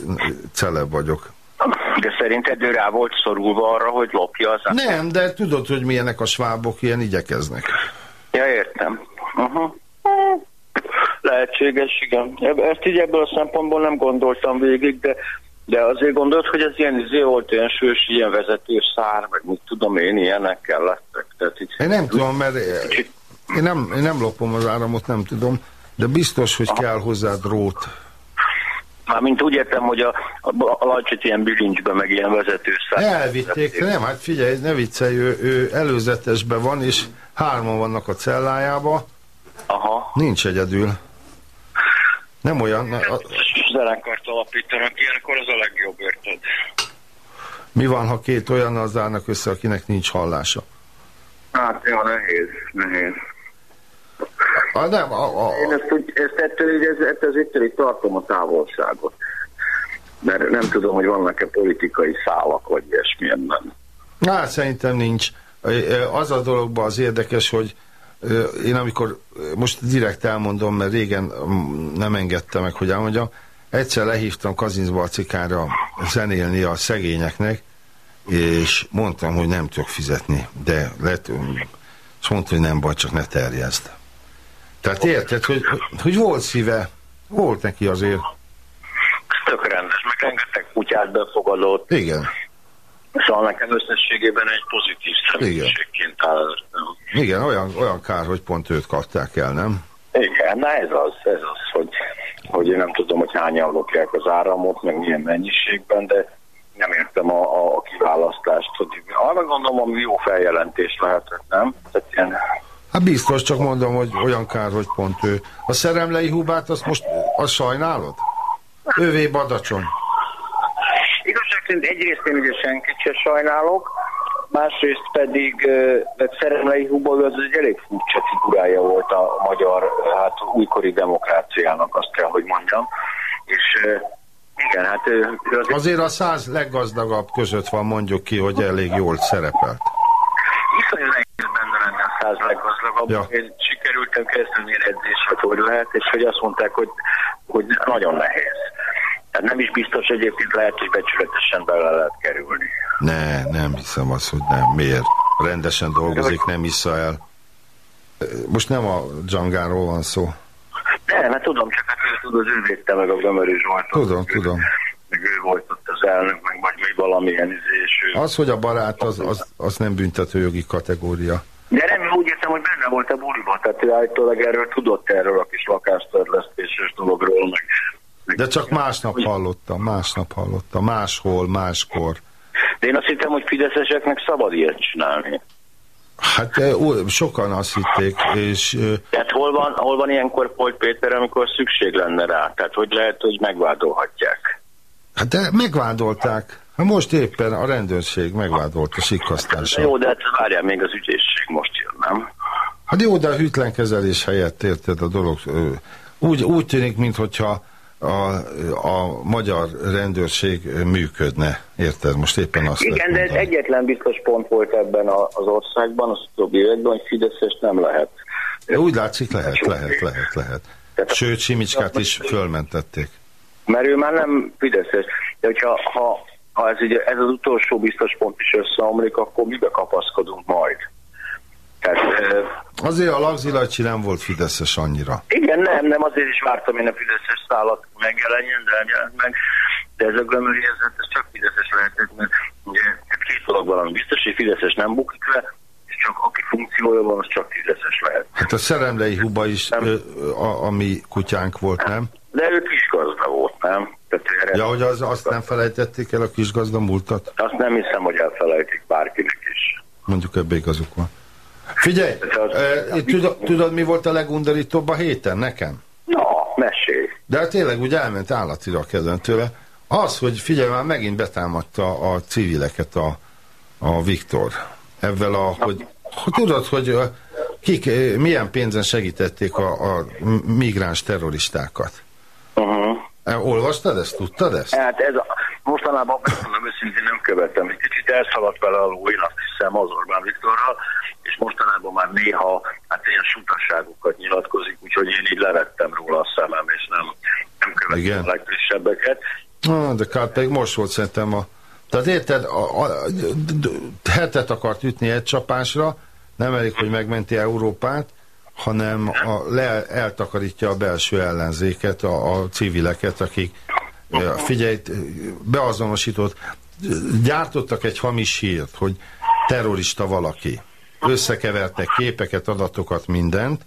celeb vagyok. De szerinted ő rá volt szorulva arra, hogy lopja az? Nem, de tudod, hogy milyenek a svábok, ilyen igyekeznek. Ja, értem. Uh-huh. Lehetséges, igen. Ezt így ebből a szempontból nem gondoltam végig, de, de azért gondolt, hogy ez ilyen izé volt, ilyen sős, ilyen vezető szár, meg mit tudom én, ilyenekkel lettek. Tehát így, Én nem tudom, mert én nem, én nem lopom az áramot, nem tudom, de biztos, hogy kell hozzá drót. Mármint úgy értem, hogy a, a, a lajcsit ilyen bilincsbe, meg ilyen vezető szár. Elvitték, nem, hát figyelj, ne viccelj, ő, ő előzetesben van, és hárman vannak a cellájába, Aha. nincs egyedül. Nem olyan, ne- a, Zenekart alapítanak, ilyenkor az a legjobb, érted? mi van, ha két olyan zárnak össze, akinek nincs hallása? Hát, jó, nehéz, nehéz. A, nem, a, a, Én ezt, úgy, ezt ettől, így, ez, ettől, ettől így tartom a távolságot. Mert nem tudom, hogy vannak-e politikai szálak, vagy ilyesmi ebben. Hát szerintem nincs. Az a dologban az érdekes, hogy én amikor, most direkt elmondom, mert régen mm, nem engedte meg, hogy elmondjam, egyszer lehívtam Kazincba a cikára zenélni a szegényeknek, és mondtam, hogy nem tudok fizetni, de lett, és mondta, hogy nem baj, csak ne terjeszd. Tehát érted, hogy, hogy volt szíve, volt neki azért. Tök rendes, meg rengeteg kutyát befogadott, Igen, szóval nekem összességében egy pozitív személyiségként áll. igen, olyan, olyan kár, hogy pont őt kapták el, nem? Igen, na ez az, ez az, hogy, hogy én nem tudom, hogy hányan lopják az áramot, meg milyen mennyiségben, de nem értem a, a, a kiválasztást, hogy arra gondolom, ami jó feljelentés lehetett, nem? Tehát ilyen, Hát biztos, csak mondom, hogy olyan kár, hogy pont ő. A szeremlei hubát, azt most azt sajnálod? Ővé Badacsony. Szerint egyrészt én ugye senkit se sajnálok, másrészt pedig mert Szeremlei Huba az egy elég furcsa figurája volt a magyar hát, újkori demokráciának, azt kell, hogy mondjam. És igen, hát ő, ő azért Azért a száz leggazdagabb között van, mondjuk ki, hogy elég jól szerepelt. iszonyú nehéz benne lenne a száz leggazdagabb. Ja. Én sikerültem ilyen edzésre, hogy lehet, és hogy azt mondták, hogy, hogy nagyon nehéz. Tehát nem is biztos egyébként lehet, hogy becsületesen bele lehet kerülni. Ne, nem hiszem azt, hogy nem. Miért? Rendesen dolgozik, nem issza el. Most nem a Djangáról van szó. Nem, hát tudom, csak hát tudod, ő védte meg a Gömöri Zsoltot. Tudom, tudom. Meg ő volt ott az elnök, meg vagy még valamilyen izé, és ő... Az, hogy a barát, az, az, az nem büntetőjogi kategória. De nem, úgy értem, hogy benne volt a buliba, tehát ő állítólag erről tudott erről a kis lakástörlesztéses dologról, meg... De csak másnap hallottam, másnap hallottam, máshol, máskor. De én azt hittem, hogy fideszeseknek szabad ilyet csinálni. Hát sokan azt hitték, és eh, Tehát hol van, hol van ilyenkor Polt Péter, amikor szükség lenne rá? Tehát hogy lehet, hogy megvádolhatják? hát de megvádolták. Hát most éppen a rendőrség megvádolt a sikkasztással. jó, de hát várjál, még az ügyészség most jön, nem? Hát jó, de a hűtlen kezelés helyett érted a dolog. Úgy, úgy tűnik, mintha a, a magyar rendőrség működne. Érted? Most éppen azt Igen, de ez egyetlen biztos pont volt ebben az országban, az utóbbi években, hogy Fideszes nem lehet. De úgy látszik, lehet, lehet, lehet, lehet. Sőt, Simicskát is fölmentették. Mert ő már nem Fideszes. De hogyha ha, ha ez, ugye, ez az utolsó biztos pont is összeomlik, akkor mibe kapaszkodunk majd? Tehát, Azért a Lagzilacsi nem volt fideszes annyira. Igen, nem, nem, azért is vártam én a Fideszes szállat megjelenjen, de nem meg. De ez a gömörérzet, ez csak Fideszes lehetett, mert ugye hát két dolog van, biztos, hogy Fideszes nem bukik le, és csak aki funkciója van, az csak Fideszes lehet. Hát a Szeremlei Huba is, ö, a, a mi kutyánk volt, nem? De ő kis gazda volt, nem? Tehát Ja, hogy az, azt nem felejtették el a kisgazda múltat? azt nem hiszem, hogy elfelejtik bárkinek is. Mondjuk ebbe igazuk van. Figyelj, eh, tudod, tudod, mi volt a legundorítóbb a héten nekem? Na, mesélj. De hát tényleg úgy elment állatira a kedvem tőle. Az, hogy figyelj, már megint betámadta a civileket a, a Viktor. Ezzel a, hogy, tudod, hogy ö, kik, ö, milyen pénzen segítették a, a migráns terroristákat. Uh-huh. E, Olvastad ezt? Tudtad ezt? Hát ez mostanában megmondom őszintén nem követtem, egy kicsit elszaladt vele a ló, én azt hiszem az Orbán Viktorral, és mostanában már néha hát ilyen sutasságokat nyilatkozik, úgyhogy én így levettem róla a szemem, és nem, nem követtem Igen. a legfrissebbeket. Ah, de kár pedig most volt szerintem a... Tehát érted, a, a, d- hetet akart ütni egy csapásra, nem elég, hogy megmenti Európát, hanem a, le, eltakarítja a belső ellenzéket, a, a civileket, akik figyelj, beazonosított, gyártottak egy hamis hírt, hogy terrorista valaki. Összekevertek képeket, adatokat, mindent,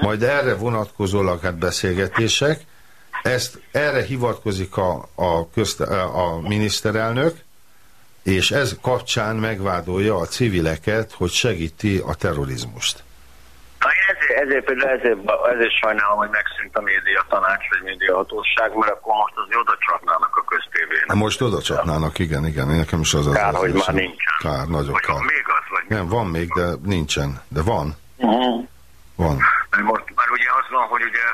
majd erre vonatkozólag hát beszélgetések, ezt erre hivatkozik a, a, közt, a miniszterelnök, és ez kapcsán megvádolja a civileket, hogy segíti a terrorizmust. Én ezért, ezért például ezért, ezért sajnálom, hogy megszűnt a média tanács, vagy média hatóság, mert akkor most azért oda csapnának a köztévének. Most oda csapnának, igen, igen, nekem is az az Kár, az hogy már érzésem. nincsen. Kár, nagyon Vagy kár. még az, vagy Nem, van még, de nincsen. De van, Uh-huh. van. Mert most már ugye az van, hogy ugye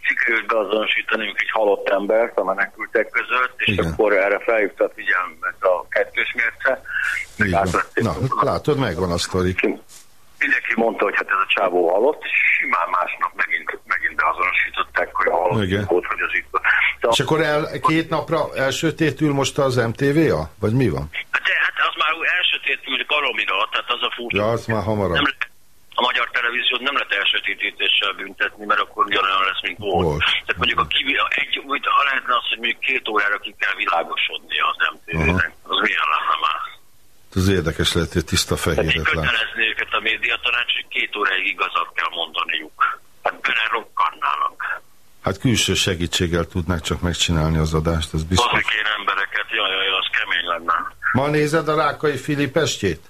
sikerült beazonosítanunk egy halott embert a menekültek között, és Igen. akkor erre felhívta a figyelmet a kettős mérce. Na, látod, megvan a sztori. Mindenki mondta, hogy hát ez a csávó halott, és simán másnap megint, megint beazonosították, hogy halott Igen. volt, hogy az itt. Szóval, És akkor el, két napra elsötétül most az MTV-a? Vagy mi van? de, hát az már úgy elsötétült baromira, tehát az a furcsa. Ja, az már hamarabb. nem a magyar televíziót nem lehet elsötétítéssel büntetni, mert akkor ugyanolyan lesz, mint volt. Volt. Tehát mondjuk a kivi, egy, úgy, ha lehetne az, hogy mondjuk két órára ki kell világosodni az MTV-nek, az milyen lenne már? Ez érdekes lehet, hogy tiszta fehéret lát. kötelezni őket a médiatanács, hogy két óráig igazat kell mondaniuk. Hát bele rokkannának. Hát külső segítséggel tudnák csak megcsinálni az adást, ez biztos. Hozzak én embereket, jaj, jaj, az kemény lenne. Ma nézed a Rákai Filip estjét?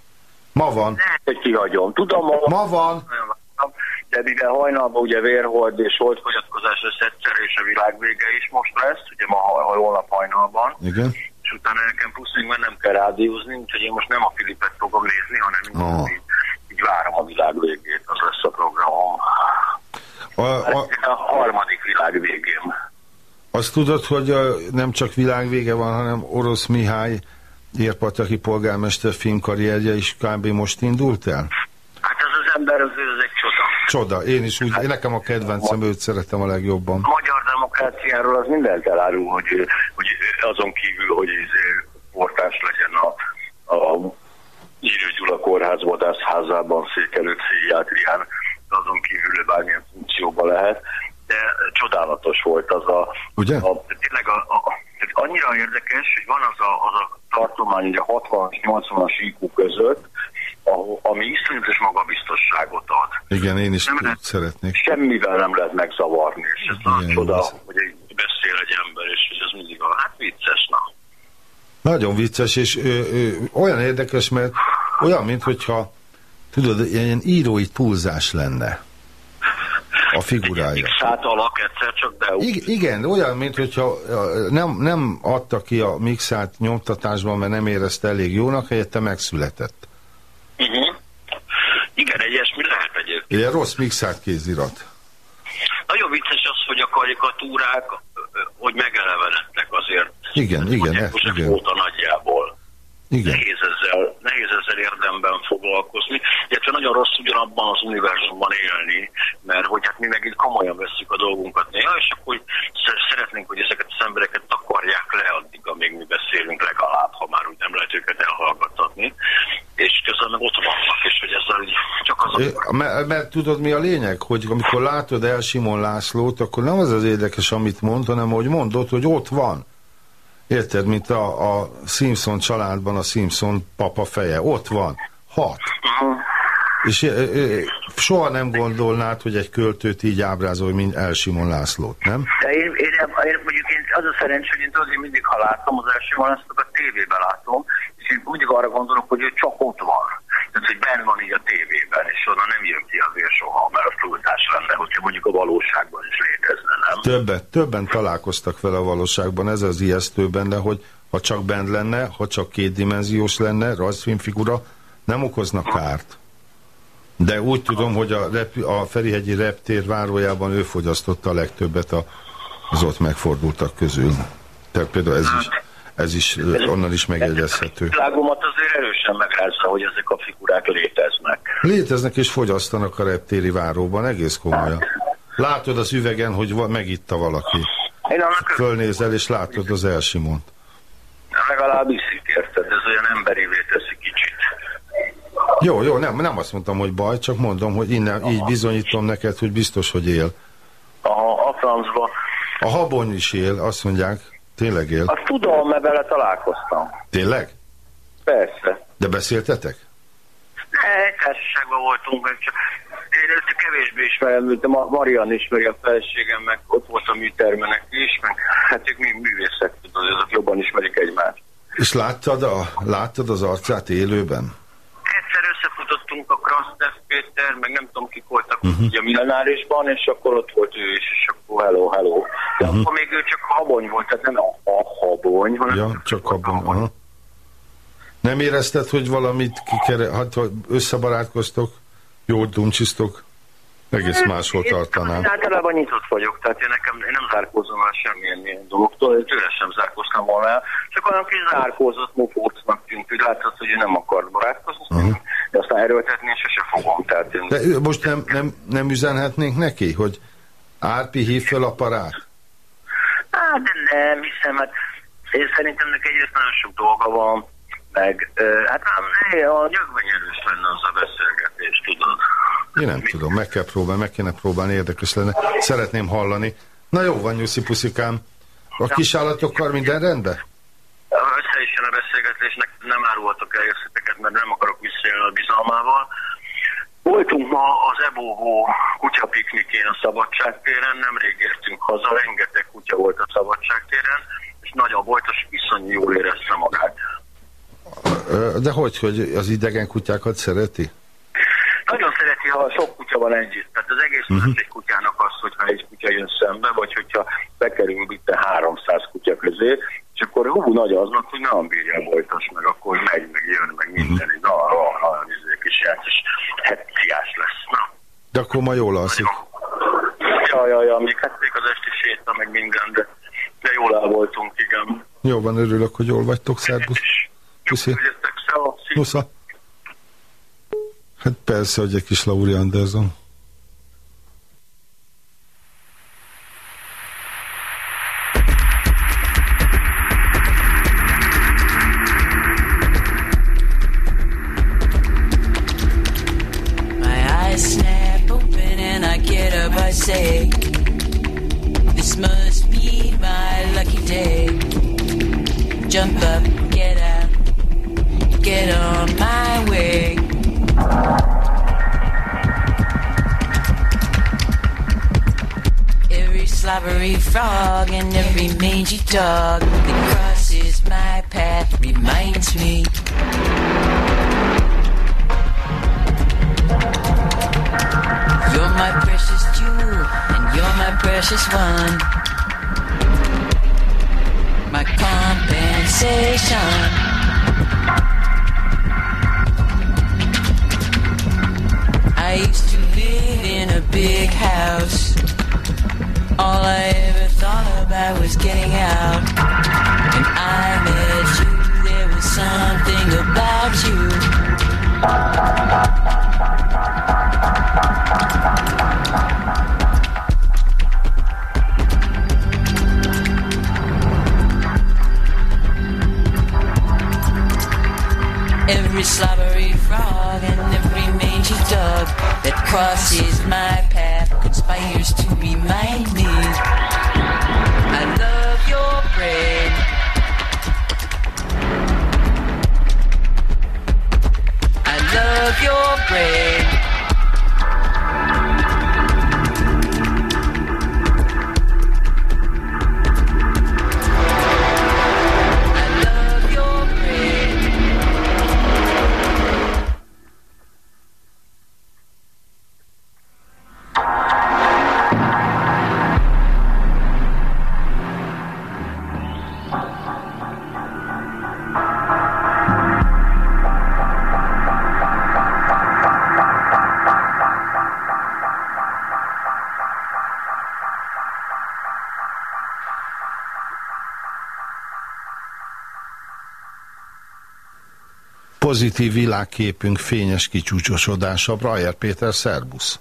Ma van. Lehet, hogy kihagyom. Tudom, ma, Ma van. De mivel hajnalban ugye vérhold és holdfogyatkozás lesz egyszer, és a világ vége is most lesz, ugye ma holnap hajnalban, Igen. És utána nekem plusz még mennem kell rádiózni, úgyhogy én most nem a Filipet fogom nézni, hanem Ah. így, így várom a világ végét, az lesz a programom. A, a, A harmadik világ végén. azt tudod, hogy a, nem csak világvége van, hanem Orosz Mihály Érpataki polgármester filmkarrierje is kb. most indult el? Hát ez az ember, az, ez egy csoda. Csoda, én is úgy, én nekem a kedvencem, őt szeretem a legjobban. A magyar demokráciáról az mindent elárul, hogy, hogy azon kívül, hogy ez portás legyen a, a Írő Gyula kórház vadászházában székelő pszichiátrián, azon kívül bármilyen funkcióban lehet, de csodálatos volt az a... Ugye? A, tényleg a, a, tehát annyira érdekes, hogy van az a, az a tartomány ugye 60-as, 80-as IQ között, ahol, ami iszonyatos magabiztosságot ad. Igen, én is Nem lehet- szeretnék. Semmivel nem lehet megzavarni, és ez Igen, nagy csoda, ez- hogy beszél egy ember, és hogy ez mindig a, hát vicces, na. Nagyon vicces, és ö, ö, olyan érdekes, mert olyan, mintha tudod, ilyen írói túlzás lenne a figurája. X-át alak egyszer csak de I- igen, olyan, mintha nem, nem adta ki a mixát nyomtatásban, mert nem érezte elég jónak, helyette megszületett. Uh-huh. Igen, egy ilyesmi lehet egyébként. Ilyen rossz mixát kézirat. Nagyon vicces az, hogy a karikatúrák, hogy megelevenedtek azért. Igen, igen, ez- igen. óta nagyjából. Igen. Nehéz ezzel, nehéz ezzel érdemben foglalkozni, illetve nagyon rossz ugyanabban az univerzumban élni, mert hogy hát mi meg itt komolyan vesszük a dolgunkat néha, és akkor hogy sze- szeretnénk, hogy ezeket az embereket takarják le addig, amíg mi beszélünk legalább, ha már úgy nem lehet őket elhallgattatni, és közben meg ott vannak, és hogy ezzel így csak az a Mert, tudod mi a lényeg? Hogy amikor látod el Simon Lászlót, akkor nem az az érdekes, amit mond, hanem hogy mondod, hogy ott van. Érted, mint a, a Simpson családban a Simpson papa feje. Ott van. Hat. És ö, ö, soha nem gondolnád, hogy egy költőt így ábrázol, mint El Simon Lászlót, nem? De én, én, én mondjuk én, az a szerencsé, hogy én mindig, ha látom az első választót, a tévében látom, és én mindig arra gondolok, hogy ő csak ott van. Tehát, hogy benn van így a tévében, és onnan nem jön ki azért soha, mert a túltás lenne, hogyha mondjuk a valóságban is létezne, nem? Többet, többen találkoztak vele a valóságban, ez az ijesztő benne, hogy ha csak bent lenne, ha csak kétdimenziós lenne, rajzfilmfigura, nem okozna kárt. De úgy tudom, hogy a, rep, a Ferihegyi reptér várójában ő fogyasztotta a legtöbbet a, az ott megfordultak közül. Tehát például ez is, ez is ö, onnan is megjegyezhető. Világomat azért erősen megrázza, hogy ezek a figurák léteznek. Léteznek és fogyasztanak a reptéri váróban, egész komolyan. Látod az üvegen, hogy va, megitta valaki. Én annak Fölnézel és látod az elsimont. legalább iszik, érted? Ez olyan emberivé teszi kicsit. Jó, jó, nem, nem azt mondtam, hogy baj, csak mondom, hogy innen így bizonyítom neked, hogy biztos, hogy él. A, a francba. A habony is él, azt mondják. Tényleg él. Azt tudom, mert vele találkoztam. Tényleg? Persze. De beszéltetek? Egy társaságban voltunk, csak én őt kevésbé ismerem, mint a Ma- Marian ismeri a feleségem, meg ott volt a műtermenek is, meg hát ők mi művészek, tudod, azok jobban ismerik egymást. És láttad, a, láttad az arcát élőben? Egyszer összefutottunk a Krasztev Péter, meg nem tudom kik voltak uh-huh. ugye a Millenárisban, és akkor ott volt ő is, és akkor hello, hello. De uh-huh. akkor még ő csak habony volt, tehát nem a, a habony, hanem Ja, csak abban. Aha. Nem érezted, hogy valamit kikere, hát összebarátkoztok, jól dumcsisztok? Egész máshol tartanám. Én általában nyitott vagyok, tehát én, nekem, én nem zárkózom el semmilyen ilyen dologtól, én tőle sem zárkóztam volna el, csak olyan kis zárkózott mufócnak tűnt, hogy látszott, hogy ő nem akart barátkozni, uh-huh. de aztán erőltetni én sose fogom, tehát én... De most nem, nem, nem üzenhetnénk neki, hogy Árpi hív föl a parát? Hát de nem hiszem, hát én szerintem neki egyrészt nagyon sok dolga van, meg hát nem, ne, a nyögvenyelős lenne az a beszélgetés, tudod. Én nem tudom, meg kell próbálni, meg kéne próbálni, érdekes lenne. Szeretném hallani. Na jó van, Nyuszi puszikám. A kis állatokkal minden rendben? Össze is jön a beszélgetésnek, nem árulhatok el részleteket, mert nem akarok visszaélni a bizalmával. Voltunk ma az Ebóvó kutyapiknikén a Szabadságtéren, nemrég értünk haza, rengeteg kutya volt a Szabadságtéren, és nagy a volt, és iszonyú jól érezte magát. De hogy, hogy az idegen kutyákat szereti? Nagyon szereti, ha sok kutya van együtt. Tehát az egész uh-huh. egy kutyának az, hogyha egy kutya jön szembe, vagy hogyha bekerül itt 300 kutya közé, és akkor hú, nagy aznak, hogy nem bírja folytas meg, akkor megy, meg jön, meg minden, uh-huh. na, na, na, izé, kis ilyen kis hetciás lesz. Na. De akkor ma jól alszik. Ja, ja, ja, még hát még az esti séta, meg minden, de, de jól el voltunk, igen. Jó van, örülök, hogy jól vagytok, szervusz. Szia. Nusza. Hát persze, hogy egy kis Lauri Anderson. My eyes snap open and I get up. I say, This must be my lucky day. Jump up, get out, get on my way. Every slobbery frog and every mangy dog that crosses my path reminds me. You're my precious jewel, and you're my precious one. My compensation. I used to live in a big house. All I ever thought about was getting out. When I met you, there was something about you. Every slobbery frog and every mangy dog that crosses my path conspires to remind me I love your bread. I love your bread. Pozitív világképünk fényes kicsúcsosodása. Brajer Péter, szervusz!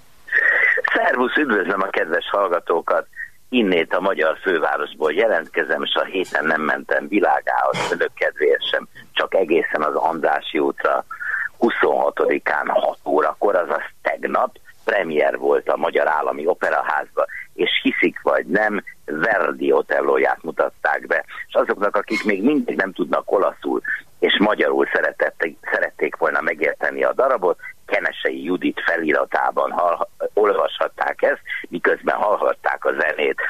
Szervusz, üdvözlöm a kedves hallgatókat! Innét a magyar fővárosból jelentkezem, és a héten nem mentem világához, önök kedvéért sem, csak egészen az Andrássy útra 26-án 6 órakor, azaz tegnap premier volt a Magyar Állami Operaházba, és hiszik vagy nem, Verdi Otellóját mutatták be. És azoknak, akik még mindig nem tudnak olaszul, és magyarul szeretették, szerették volna megérteni a darabot, Kenesei Judit feliratában hall, olvashatták ezt, miközben hallhatták a zenét.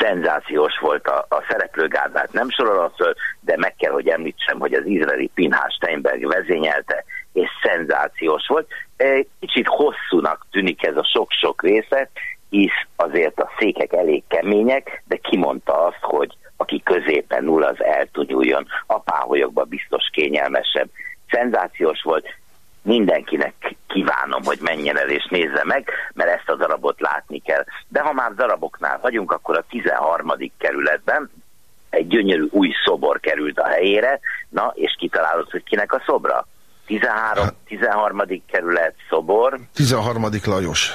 Szenzációs volt a, a szereplőgárdát, nem sorolom föl, de meg kell, hogy említsem, hogy az izraeli Pinhás Steinberg vezényelte, és szenzációs volt. E, Kicsit hosszúnak tűnik ez a sok-sok része, hisz azért a székek elég kemények, de kimondta azt, hogy aki középen null, az eltunyuljon. A páholyokban biztos kényelmesebb. Szenzációs volt, mindenkinek kívánom, hogy menjen el és nézze meg, mert ezt a darabot látni kell. De ha már daraboknál vagyunk, akkor a 13. kerületben egy gyönyörű új szobor került a helyére, na, és kitalálod, hogy kinek a szobra? 13. 13. kerület szobor, 13. Lajos.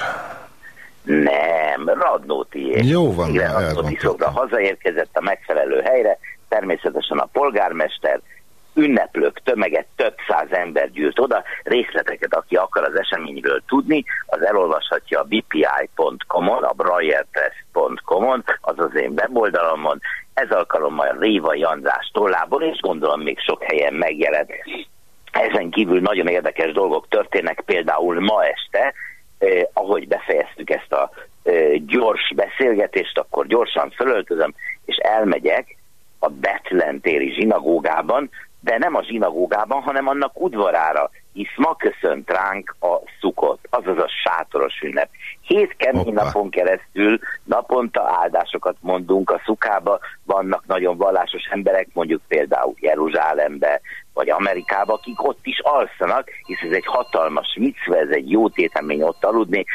nem, Radnóti. Jó van, Igen. Radnóti szobra hazaérkezett a megfelelő helyre, természetesen a polgármester, ünneplők tömege több száz ember gyűlt oda, részleteket, aki akar az eseményről tudni, az elolvashatja a bpi.com-on, a brailletest.com-on, az az én weboldalamon, ez alkalommal Révai András tollából, és gondolom még sok helyen megjelent. Ezen kívül nagyon érdekes dolgok történnek, például ma este, eh, ahogy befejeztük ezt a eh, gyors beszélgetést, akkor gyorsan fölöltözöm, és elmegyek a Betlen téri zsinagógában, de nem a zsinagógában, hanem annak udvarára, hisz ma köszönt ránk a szukot, azaz a sátoros ünnep. Hét kemény Hoppá. napon keresztül naponta áldásokat mondunk a szukába, vannak nagyon vallásos emberek, mondjuk például Jeruzsálembe, vagy Amerikába, akik ott is alszanak, hisz ez egy hatalmas mitzve, ez egy jó tétemény ott aludni,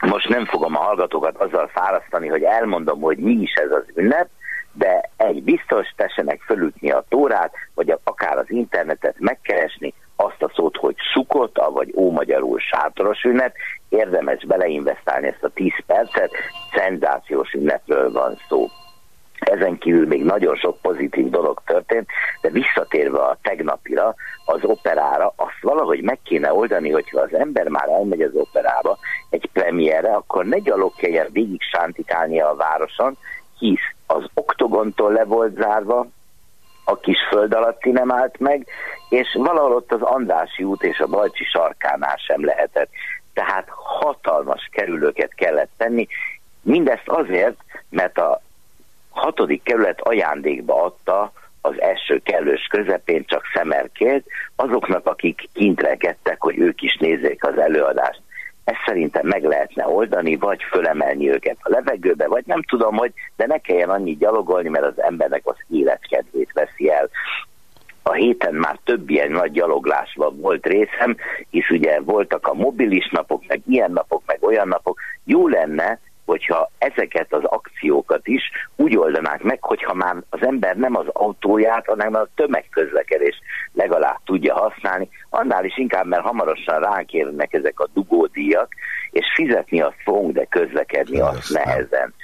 most nem fogom a hallgatókat azzal fárasztani, hogy elmondom, hogy mi is ez az ünnep, de egy biztos, tessenek fölütni a tórát, vagy akár az internetet megkeresni, azt a szót, hogy szukott, vagy ómagyarul sátoros ünnep, érdemes beleinvestálni ezt a 10 percet, szenzációs ünnepről van szó. Ezen kívül még nagyon sok pozitív dolog történt, de visszatérve a tegnapira, az operára, azt valahogy meg kéne oldani, hogyha az ember már elmegy az operába egy premierre, akkor ne gyalog kelljen végig sántikálnia a városon, hisz az oktogontól le volt zárva, a kis föld alatti nem állt meg, és valahol ott az Andrási út és a Balcsi sarkánál sem lehetett. Tehát hatalmas kerülőket kellett tenni, mindezt azért, mert a hatodik kerület ajándékba adta az első kellős közepén csak szemerkélt, azoknak, akik kint rekedtek, hogy ők is nézzék az előadást. Ezt szerintem meg lehetne oldani, vagy fölemelni őket a levegőbe, vagy nem tudom, hogy, de ne kelljen annyit gyalogolni, mert az embernek az életkedvét veszi el. A héten már több ilyen nagy gyaloglásban volt részem, hisz ugye voltak a mobilis napok, meg ilyen napok, meg olyan napok. Jó lenne, hogyha ezeket az akciókat is úgy oldanák meg, hogyha már az ember nem az autóját, hanem a tömegközlekedést legalább tudja használni, annál is inkább, mert hamarosan ránk érnek ezek a dugódíjak, és fizetni azt fogunk, de közlekedni azt Persze. nehezen.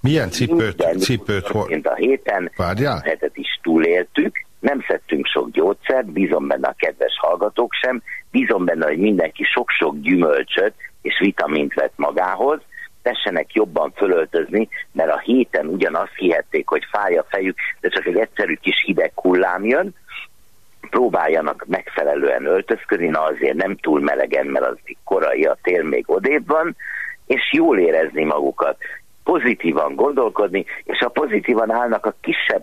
Milyen cipőt, Minden cipőt hol... a héten, Várjál? a hetet is túléltük, nem szedtünk sok gyógyszert, bízom benne a kedves hallgatók sem, bízom benne, hogy mindenki sok-sok gyümölcsöt, és vitamint vett magához, tessenek jobban fölöltözni, mert a héten ugyanazt hihették, hogy fáj a fejük, de csak egy egyszerű kis hideg hullám jön, próbáljanak megfelelően öltözködni, na azért nem túl melegen, mert az korai, a tél még odébb van, és jól érezni magukat, pozitívan gondolkodni, és ha pozitívan állnak a kisebb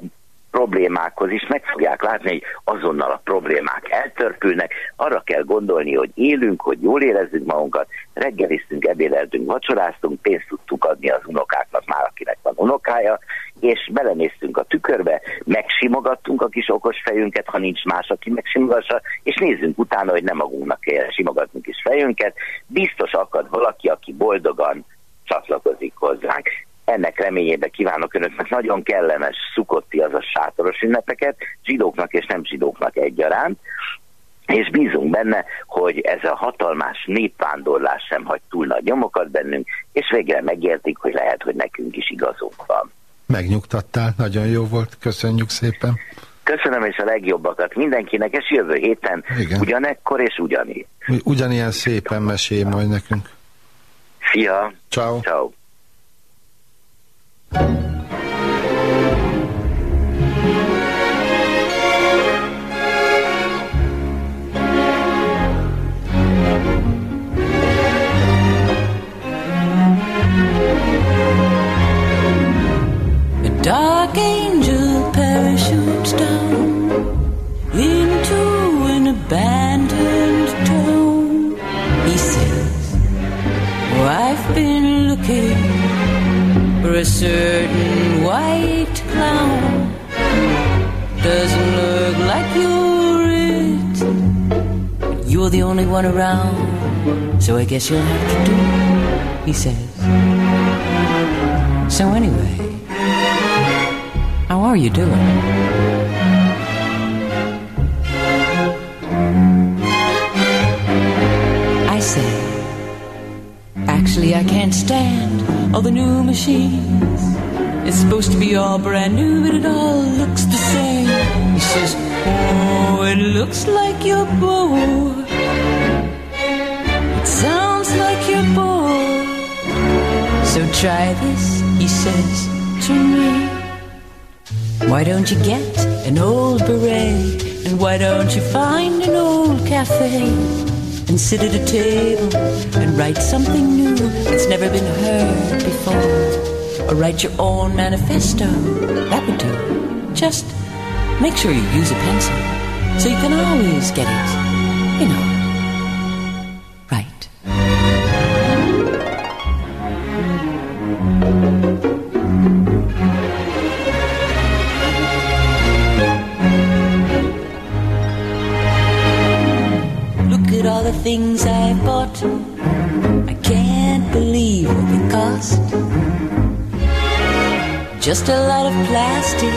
problémákhoz is, meg fogják látni, hogy azonnal a problémák eltörpülnek, arra kell gondolni, hogy élünk, hogy jól érezzük magunkat, reggeliztünk, ebédeltünk, vacsoráztunk, pénzt tudtuk adni az unokáknak, már akinek van unokája, és belenéztünk a tükörbe, megsimogattunk a kis okos fejünket, ha nincs más, aki megsimogassa, és nézzünk utána, hogy nem magunknak kell simogatni kis fejünket. Biztos akad valaki, aki boldogan csatlakozik hozzánk. Ennek reményében kívánok önöknek nagyon kellemes, szukotti, azaz sátoros ünnepeket, zsidóknak és nem zsidóknak egyaránt, és bízunk benne, hogy ez a hatalmás népvándorlás sem hagy túl nagy nyomokat bennünk, és végre megértik, hogy lehet, hogy nekünk is igazunk van. Megnyugtattál, nagyon jó volt, köszönjük szépen. Köszönöm és a legjobbakat mindenkinek, és jövő héten Igen. ugyanekkor és ugyanígy. Ugyanilyen szépen mesélj majd nekünk. Szia! Ciao. Ciao. Abandoned town. He says, oh, I've been looking a certain white clown. Doesn't look like you're it. You're the only one around, so I guess you'll have to do, he says. So anyway, how are you doing? I say, actually, I can't stand all the new machines. It's supposed to be all brand new, but it all looks the same. He says, Oh, it looks like you're bored. It sounds like you're bored. So try this, he says to me. Why don't you get an old beret? And why don't you find an old cafe? And sit at a table and write something new that's never been heard before. Or write your own manifesto. That would do. Just make sure you use a pencil so you can always get it, you know, Just a lot of plastic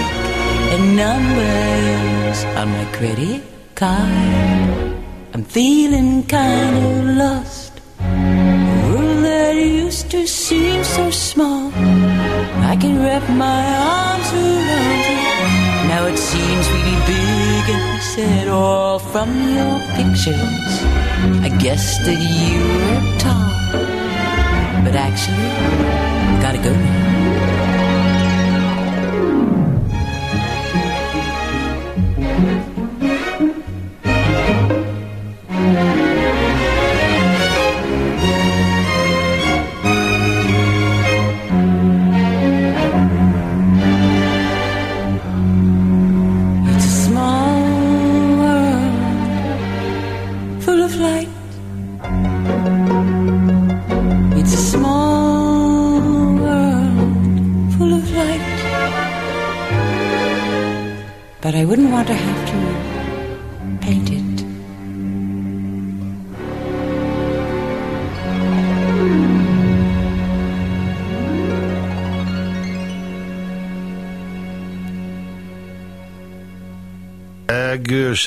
and numbers on my credit card. I'm feeling kind of lost. A world that used to seem so small. I can wrap my arms around it. Now it seems really big and he said, all from your pictures. I guess that you were tall. But actually, gotta go now.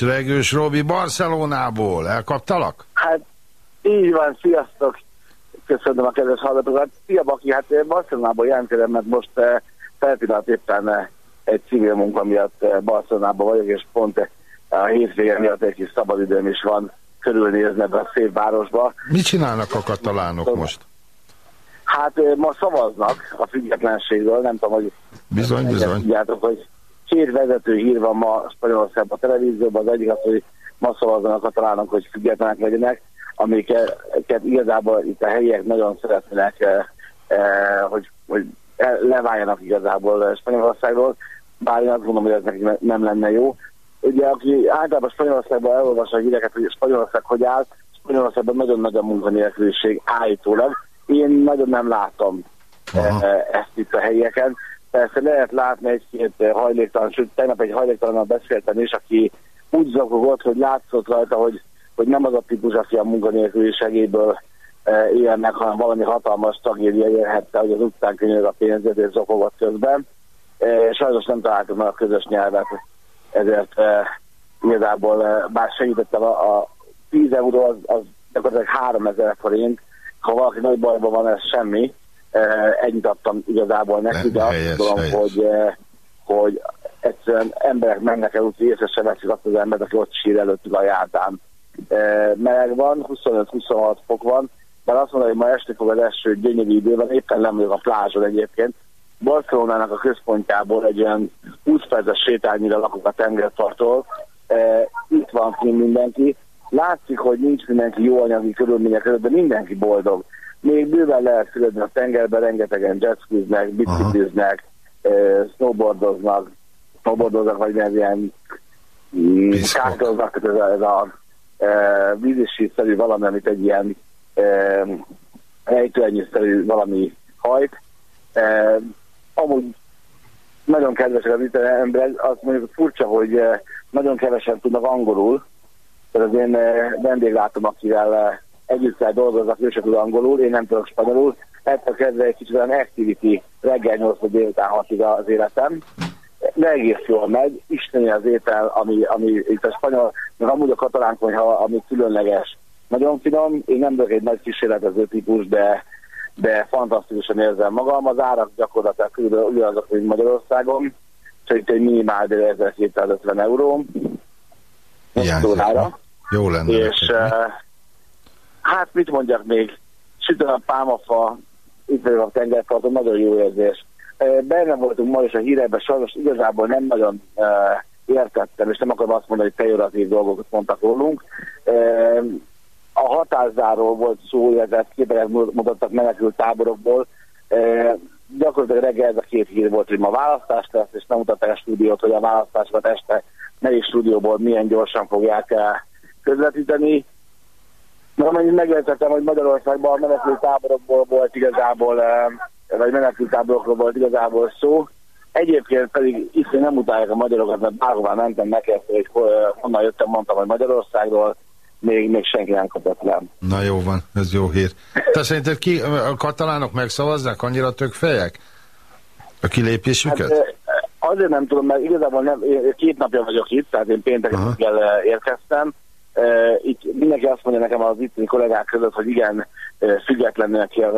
Regős, Robi Barcelonából. Elkaptalak? Hát így van, sziasztok! Köszönöm a kedves hallgatókat. Szia Baki, hát Barcelonából jelentkezem, mert most eh, per pillanat éppen eh, egy civil munka miatt eh, Barcelonában vagyok, és pont a hétvége miatt egy kis szabadidőm is van, körülnézni ebben a szép városba. Mit csinálnak a katalánok most? Hát ma szavaznak a függetlenségről, nem tudom, hogy Bizony, bizony. Tudjátok, hogy két vezető hír van ma Spanyolországban a televízióban, az egyik az, hogy ma szavaznak a katalánok, hogy függetlenek legyenek, amiket igazából itt a helyiek nagyon szeretnének, eh, eh, hogy, hogy leváljanak igazából Spanyolországról, bár én azt gondolom, hogy ez nekik ne- nem lenne jó. Ugye, aki általában Spanyolországban elolvassa a híreket, hogy Spanyolország hogy áll, Spanyolországban nagyon nagy a munkanélküliség állítólag. Én nagyon nem látom eh, ezt itt a helyieken. Persze lehet látni egy-két eh, hajléktalan, sőt, tegnap egy hajléktalannal beszéltem is, aki úgy zakogott, hogy látszott rajta, hogy, hogy nem az a típus, aki a munkanélküliségéből eh, él meg, hanem valami hatalmas tragédia érhette, hogy az utcán könyörög a pénzét és zokogott közben. Eh, Sajnos nem találtam meg a közös nyelvet, ezért eh, igazából bár segítettem a, a 10 euró, az, az gyakorlatilag 3000 forint, ha valaki nagy bajban van, ez semmi. Eh, Ennyit adtam igazából neki, de azt Helyes, gondolom, helyes. hogy, eh, hogy egyszerűen emberek mennek el úti, észre sem veszik azt az embert, aki ott sír előttük a járdán. Eh, Meleg van, 25-26 fok van, de azt mondom, hogy ma este fog az első gyönyörű időben, éppen nem vagyok a plázson egyébként, Barcelonának a központjából egy olyan 20 perces sétányira lakok a tengerparttól. E, itt van kint mindenki. Látszik, hogy nincs mindenki jó anyagi körülmények között, de mindenki boldog. Még bőven lehet fürödni a tengerben, rengetegen jetskiznek, bicikliznek, snowboardoznak, snowboardoznak, vagy ez ilyen mm, kákolnak, ez a, ez a e, vízisíszerű valami, amit egy ilyen e, ejtőernyőszerű valami hajt. E, amúgy nagyon kedvesek az itt emberek, azt mondjuk furcsa, hogy nagyon kevesen tudnak angolul. Tehát az én vendéglátom, akivel együtt kell dolgoznak, ő sem tud angolul, én nem tudok spanyolul. Ettől kezdve egy kicsit olyan activity reggel 8 vagy délután 6 az életem. De egész jól megy, isteni az étel, ami, ami itt a spanyol, meg amúgy a katalán konyha, ami különleges. Nagyon finom, én nem vagyok egy nagy kísérletező típus, de de fantasztikusan érzem magam. Az árak gyakorlatilag körülbelül ugyanazok, mint Magyarországon, csak itt egy minimál de 1250 euró Hiányzik. Jó lenne. És nekik, hát mit mondjak még, sütön a pálmafa, itt a tengerparton, nagyon jó érzés. Uh, benne voltunk ma is a hírekben, sajnos igazából nem nagyon uh, értettem, és nem akarom azt mondani, hogy pejoratív dolgokat mondtak rólunk. Uh, a hatászáról volt szó, illetve képeket mutattak menekült táborokból. E, gyakorlatilag reggel ez a két hír volt, hogy ma választás lesz, és nem mutatták a stúdiót, hogy a választásokat este melyik stúdióból milyen gyorsan fogják közvetíteni. Na, amennyit megértettem, hogy Magyarországban a menekült táborokból volt igazából, eh, vagy menekült táborokról volt igazából szó. Egyébként pedig itt nem utálják a magyarokat, mert bárhová mentem, megkérdezte, hogy ho- eh, honnan jöttem, mondtam, hogy Magyarországról, még, még senki nem kapott le. Na jó van, ez jó hír. Te szerinted ki, a katalánok megszavazzák annyira tök fejek? A kilépésüket? Hát, eh, azért nem tudom, mert igazából nem, én két napja vagyok itt, tehát én pénteken eh, érkeztem. Itt mindenki azt mondja nekem az itteni kollégák között, hogy igen, függetlennek kell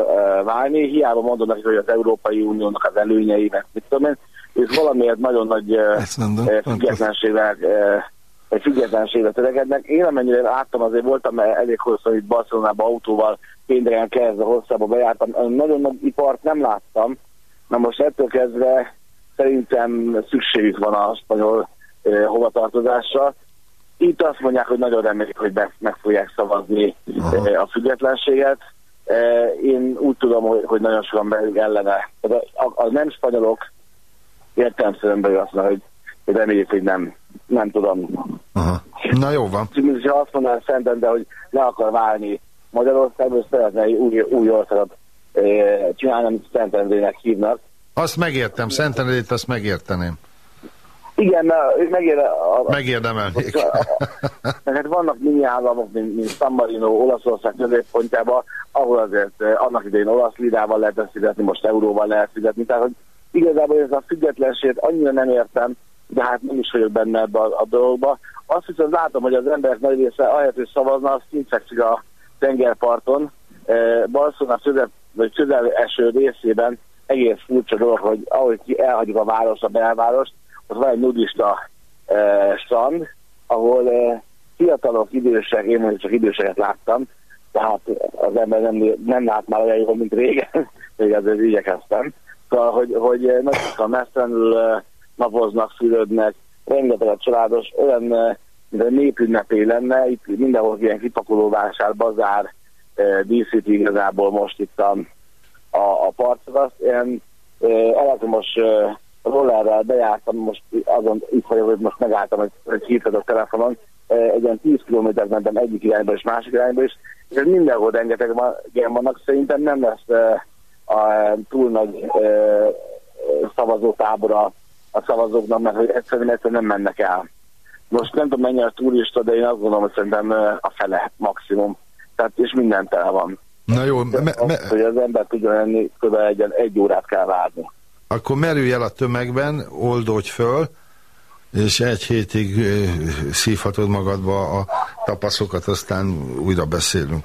válni. Hiába mondom nekik, hogy az Európai Uniónak az előnyei, mert mit tudom én, ők valamiért nagyon nagy mondom, egy függetlenségre törekednek. Én amennyire láttam, azért voltam elég hosszú itt Barcelonában autóval, pénteken kezdve hosszába bejártam. Nagyon nagy ipart nem láttam, Na most ettől kezdve szerintem szükségük van a spanyol hovatartozásra. Itt azt mondják, hogy nagyon remélik, hogy meg fogják szavazni eh, a függetlenséget. Eh, én úgy tudom, hogy, hogy nagyon sokan belül ellene. Tehát a, a, nem spanyolok értelemszerűen belül azt mondják, hogy, hogy remélik, hogy nem, nem tudom. Aha. Na jó van. Ha azt mondaná Szentendre, hogy le akar válni Magyarországból, és szeretne egy új, új országot eh, csinálni, amit Szentendrének hívnak, Azt megértem, Szentenedét azt megérteném. Igen, na, megér, a, Megérdemelnék. Meg hát vannak mini államok, mint, mint San Marino, Olaszország középpontjában, ahol azért eh, annak idején olasz lirával lehetett fizetni, most euróval lehet fizetni. Tehát, hogy igazából ez a függetlenséget annyira nem értem, de hát nem is vagyok benne ebbe a, a dologba. Azt viszont látom, hogy az emberek nagy része ahelyett, hogy szavazna, az kint fekszik a tengerparton. Eh, Barcelona közel, vagy közel eső részében egész furcsa dolog, hogy ahogy ki elhagyjuk a város, a belvárost, ott van egy nudista eh, strand, ahol eh, fiatalok, idősek, én mondjuk csak időseket láttam, tehát az ember nem, nem lát már olyan jól, mint régen, még azért igyekeztem. Szóval, hogy, hogy nagyon messzenül eh, napoznak, szülődnek, rengeteg a családos, olyan, eh, mint a népünnepé lenne, itt mindenhol ilyen kipakoló vásár, bazár, eh, díszíti igazából most itt a, a, a parcokat. Ilyen eh, elektromos rollerrel bejártam, most azon itt vagyok, hogy most megálltam, hogy hívtad a telefonon, egy ilyen 10 kilométert mentem egyik irányba és másik irányba is, és ez mindenhol rengeteg van- ilyen vannak, szerintem nem lesz a, túl nagy eh, szavazótábora a szavazóknak, mert hogy egyszerűen, egyszerűen nem mennek el. Most nem tudom mennyi a turista, de én azt gondolom, hogy szerintem a fele maximum. Tehát és minden tele van. Na jó, me, me, Az, hogy az ember tudjon lenni, kb. egy, egy órát kell várni. Akkor merülj el a tömegben, oldódj föl, és egy hétig szívhatod magadba a tapaszokat, aztán újra beszélünk.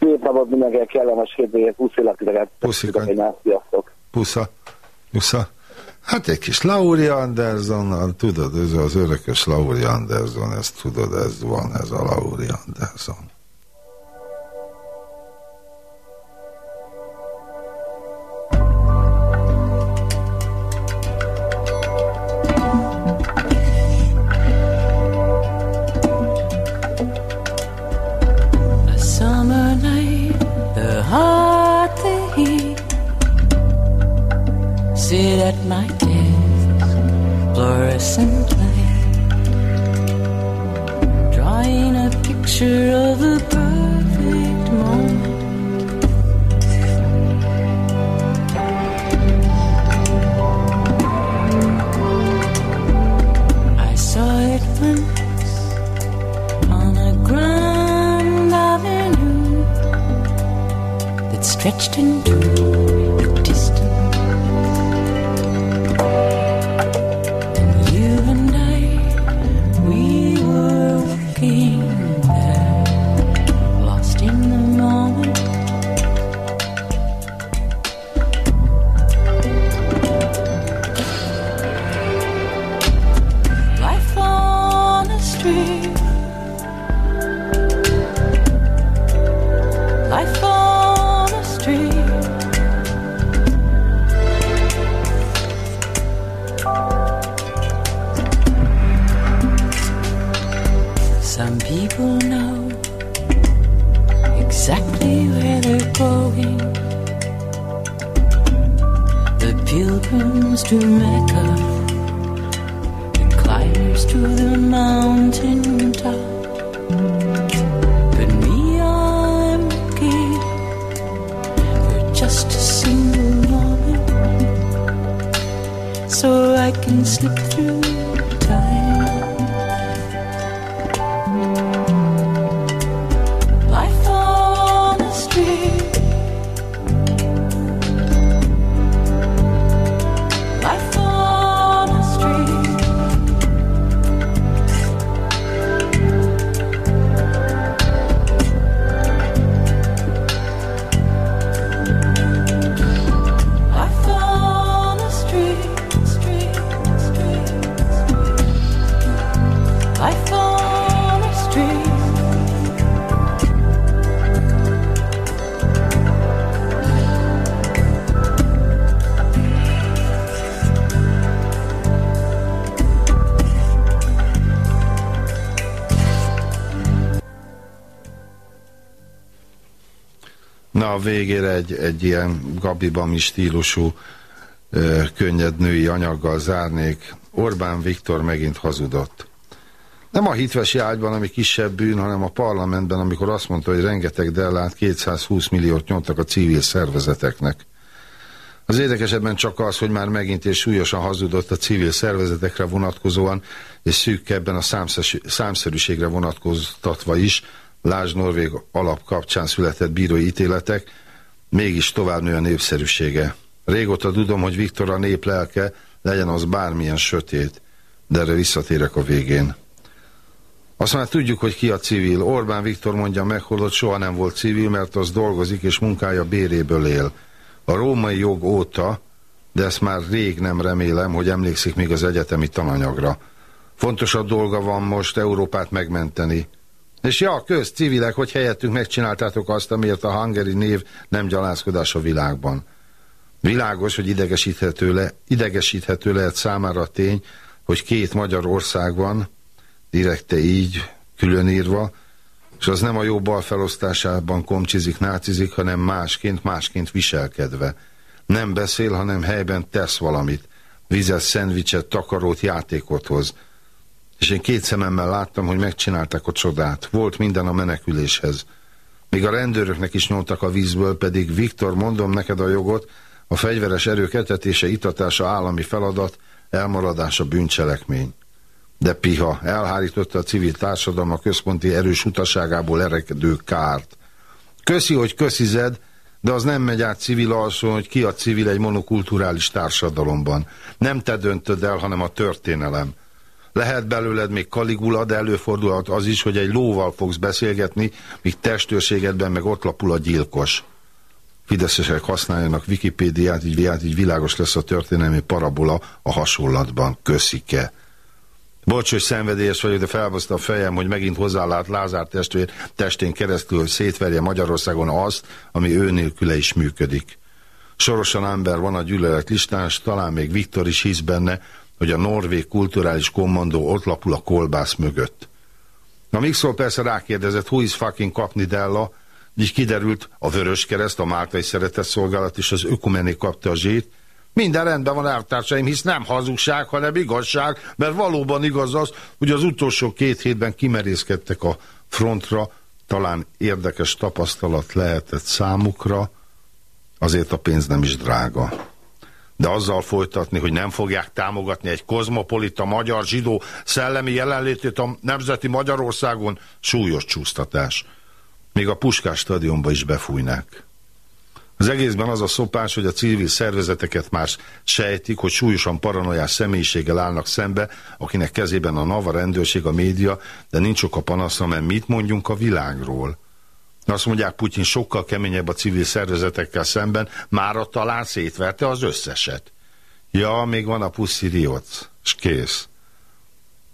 Szép napot mindenkinek, kellemes hétvégét, puszilak titeket. Puszika. Pusza, pusza. Hát egy kis Lauri Anderson, tudod, ez az örökös Lauri Anderson, ezt tudod, ez van, ez a Lauri Anderson. Sit at my desk, fluorescent light, drawing a picture of the perfect moment. I saw it once on a grand avenue that stretched into a végére egy, egy ilyen Gabi Bami stílusú ö, könnyed női anyaggal zárnék. Orbán Viktor megint hazudott. Nem a hitvesi ágyban, ami kisebb bűn, hanem a parlamentben, amikor azt mondta, hogy rengeteg dellát 220 milliót nyomtak a civil szervezeteknek. Az érdekesebben csak az, hogy már megint és súlyosan hazudott a civil szervezetekre vonatkozóan, és szűkebben a számszerűségre vonatkoztatva is, Lásd Norvég alap kapcsán született bírói ítéletek, mégis tovább nő a népszerűsége. Régóta tudom, hogy Viktor a nép lelke, legyen az bármilyen sötét, de erre visszatérek a végén. Azt már tudjuk, hogy ki a civil. Orbán Viktor mondja meg, holott soha nem volt civil, mert az dolgozik és munkája béréből él. A római jog óta, de ezt már rég nem remélem, hogy emlékszik még az egyetemi tananyagra. Fontosabb dolga van most Európát megmenteni. És ja, köz, civilek, hogy helyettünk megcsináltátok azt, amiért a hangeri név nem gyalázkodás a világban. Világos, hogy idegesíthető, le, idegesíthető lehet számára a tény, hogy két magyar ország van, direkte így, különírva, és az nem a jó bal felosztásában komcsizik, nácizik, hanem másként, másként viselkedve. Nem beszél, hanem helyben tesz valamit. Vizet, szendvicset, takarót, játékot hoz. És én két szememmel láttam, hogy megcsinálták a csodát. Volt minden a meneküléshez. Még a rendőröknek is nyomtak a vízből, pedig Viktor, mondom neked a jogot, a fegyveres erők etetése, itatása állami feladat, elmaradása bűncselekmény. De piha, elhárította a civil társadalom a központi erős utaságából erekedő kárt. Köszi, hogy köszized, de az nem megy át civil alsón, hogy ki a civil egy monokulturális társadalomban. Nem te döntöd el, hanem a történelem. Lehet belőled még Kaligula, de előfordulhat az is, hogy egy lóval fogsz beszélgetni, míg testőrségedben meg ott lapul a gyilkos. Fideszesek használjanak Wikipédiát, így, így, így világos lesz a történelmi parabola a hasonlatban. Köszike. Bocs, hogy szenvedélyes vagyok, de felbaszta a fejem, hogy megint hozzálát Lázár testvér testén keresztül, hogy szétverje Magyarországon azt, ami ő nélküle is működik. Sorosan ember van a gyűlölet listán, és talán még Viktor is hisz benne, hogy a norvég kulturális kommandó ott lapul a kolbász mögött. Na Mixol persze rákérdezett, who is fucking Kapnidella, így kiderült, a Vörös Kereszt, a Máltai Szeretetszolgálat és az Ökumené kapta a zsét. Minden rendben van, elvtársaim, hisz nem hazugság, hanem igazság, mert valóban igaz az, hogy az utolsó két hétben kimerészkedtek a frontra, talán érdekes tapasztalat lehetett számukra, azért a pénz nem is drága. De azzal folytatni, hogy nem fogják támogatni egy kozmopolita magyar zsidó szellemi jelenlétét a Nemzeti Magyarországon, súlyos csúsztatás. Még a Puskás stadionba is befújnák. Az egészben az a szopás, hogy a civil szervezeteket már sejtik, hogy súlyosan paranoiás személyiséggel állnak szembe, akinek kezében a NAVA rendőrség, a média, de nincs ok a panaszra, mert mit mondjunk a világról. Azt mondják, Putyin sokkal keményebb a civil szervezetekkel szemben, mára talán szétverte az összeset. Ja, még van a Rioc, és kész.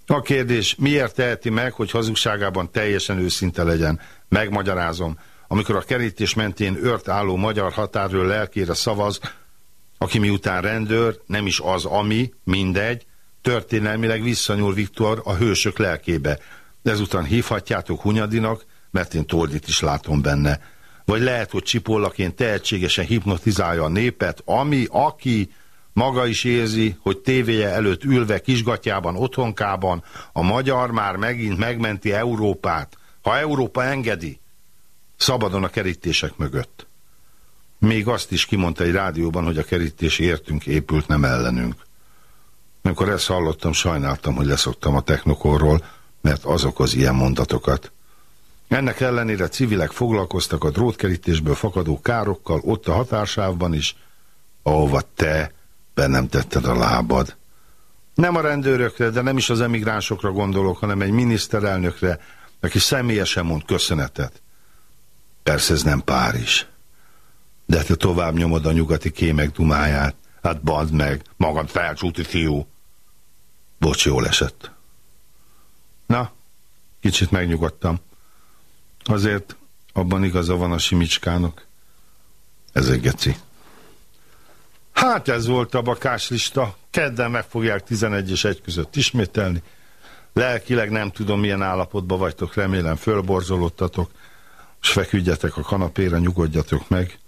A kérdés, miért teheti meg, hogy hazugságában teljesen őszinte legyen? Megmagyarázom. Amikor a kerítés mentén ört álló magyar határről lelkére szavaz, aki miután rendőr, nem is az, ami, mindegy, történelmileg visszanyúl Viktor a hősök lelkébe. Ezután hívhatjátok Hunyadinak, mert én Toldit is látom benne. Vagy lehet, hogy csipollaként tehetségesen hipnotizálja a népet, ami, aki maga is érzi, hogy tévéje előtt ülve kisgatjában, otthonkában a magyar már megint megmenti Európát, ha Európa engedi, szabadon a kerítések mögött. Még azt is kimondta egy rádióban, hogy a kerítés értünk épült, nem ellenünk. Amikor ezt hallottam, sajnáltam, hogy leszoktam a technokorról, mert az okoz ilyen mondatokat. Ennek ellenére civilek foglalkoztak a drótkerítésből fakadó károkkal ott a határsávban is, ahova te be nem tetted a lábad. Nem a rendőrökre, de nem is az emigránsokra gondolok, hanem egy miniszterelnökre, aki személyesen mond köszönetet. Persze ez nem Párizs. De te tovább nyomod a nyugati kémek dumáját. Hát bad meg, magad felcsúti fiú. Bocs, jól esett. Na, kicsit megnyugodtam. Azért abban igaza van a Simicskának. Ez egy. Hát ez volt a bakáslista. Kedden meg fogják 11 és 1 között ismételni. Lelkileg nem tudom, milyen állapotban vagytok, remélem fölborzolódtatok, és feküdjetek a kanapéra, nyugodjatok meg.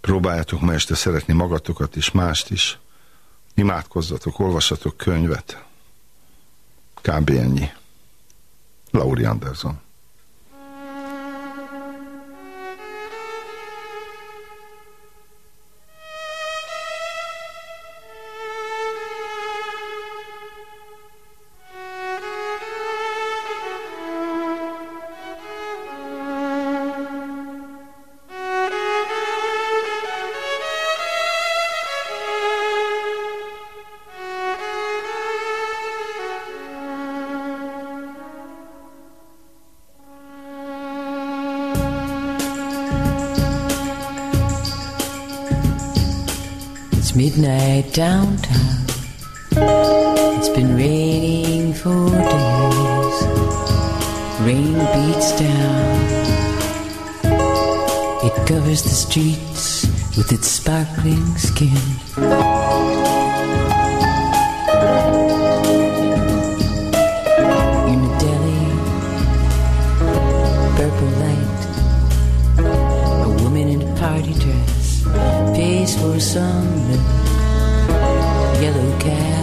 Próbáljátok ma este szeretni magatokat és mást is. Imádkozzatok, olvassatok könyvet. Kb. ennyi. Lauri Anderson. downtown. It's been raining for days. Rain beats down. It covers the streets with its sparkling skin. In a deli, purple light, a woman in a party dress pays for some care.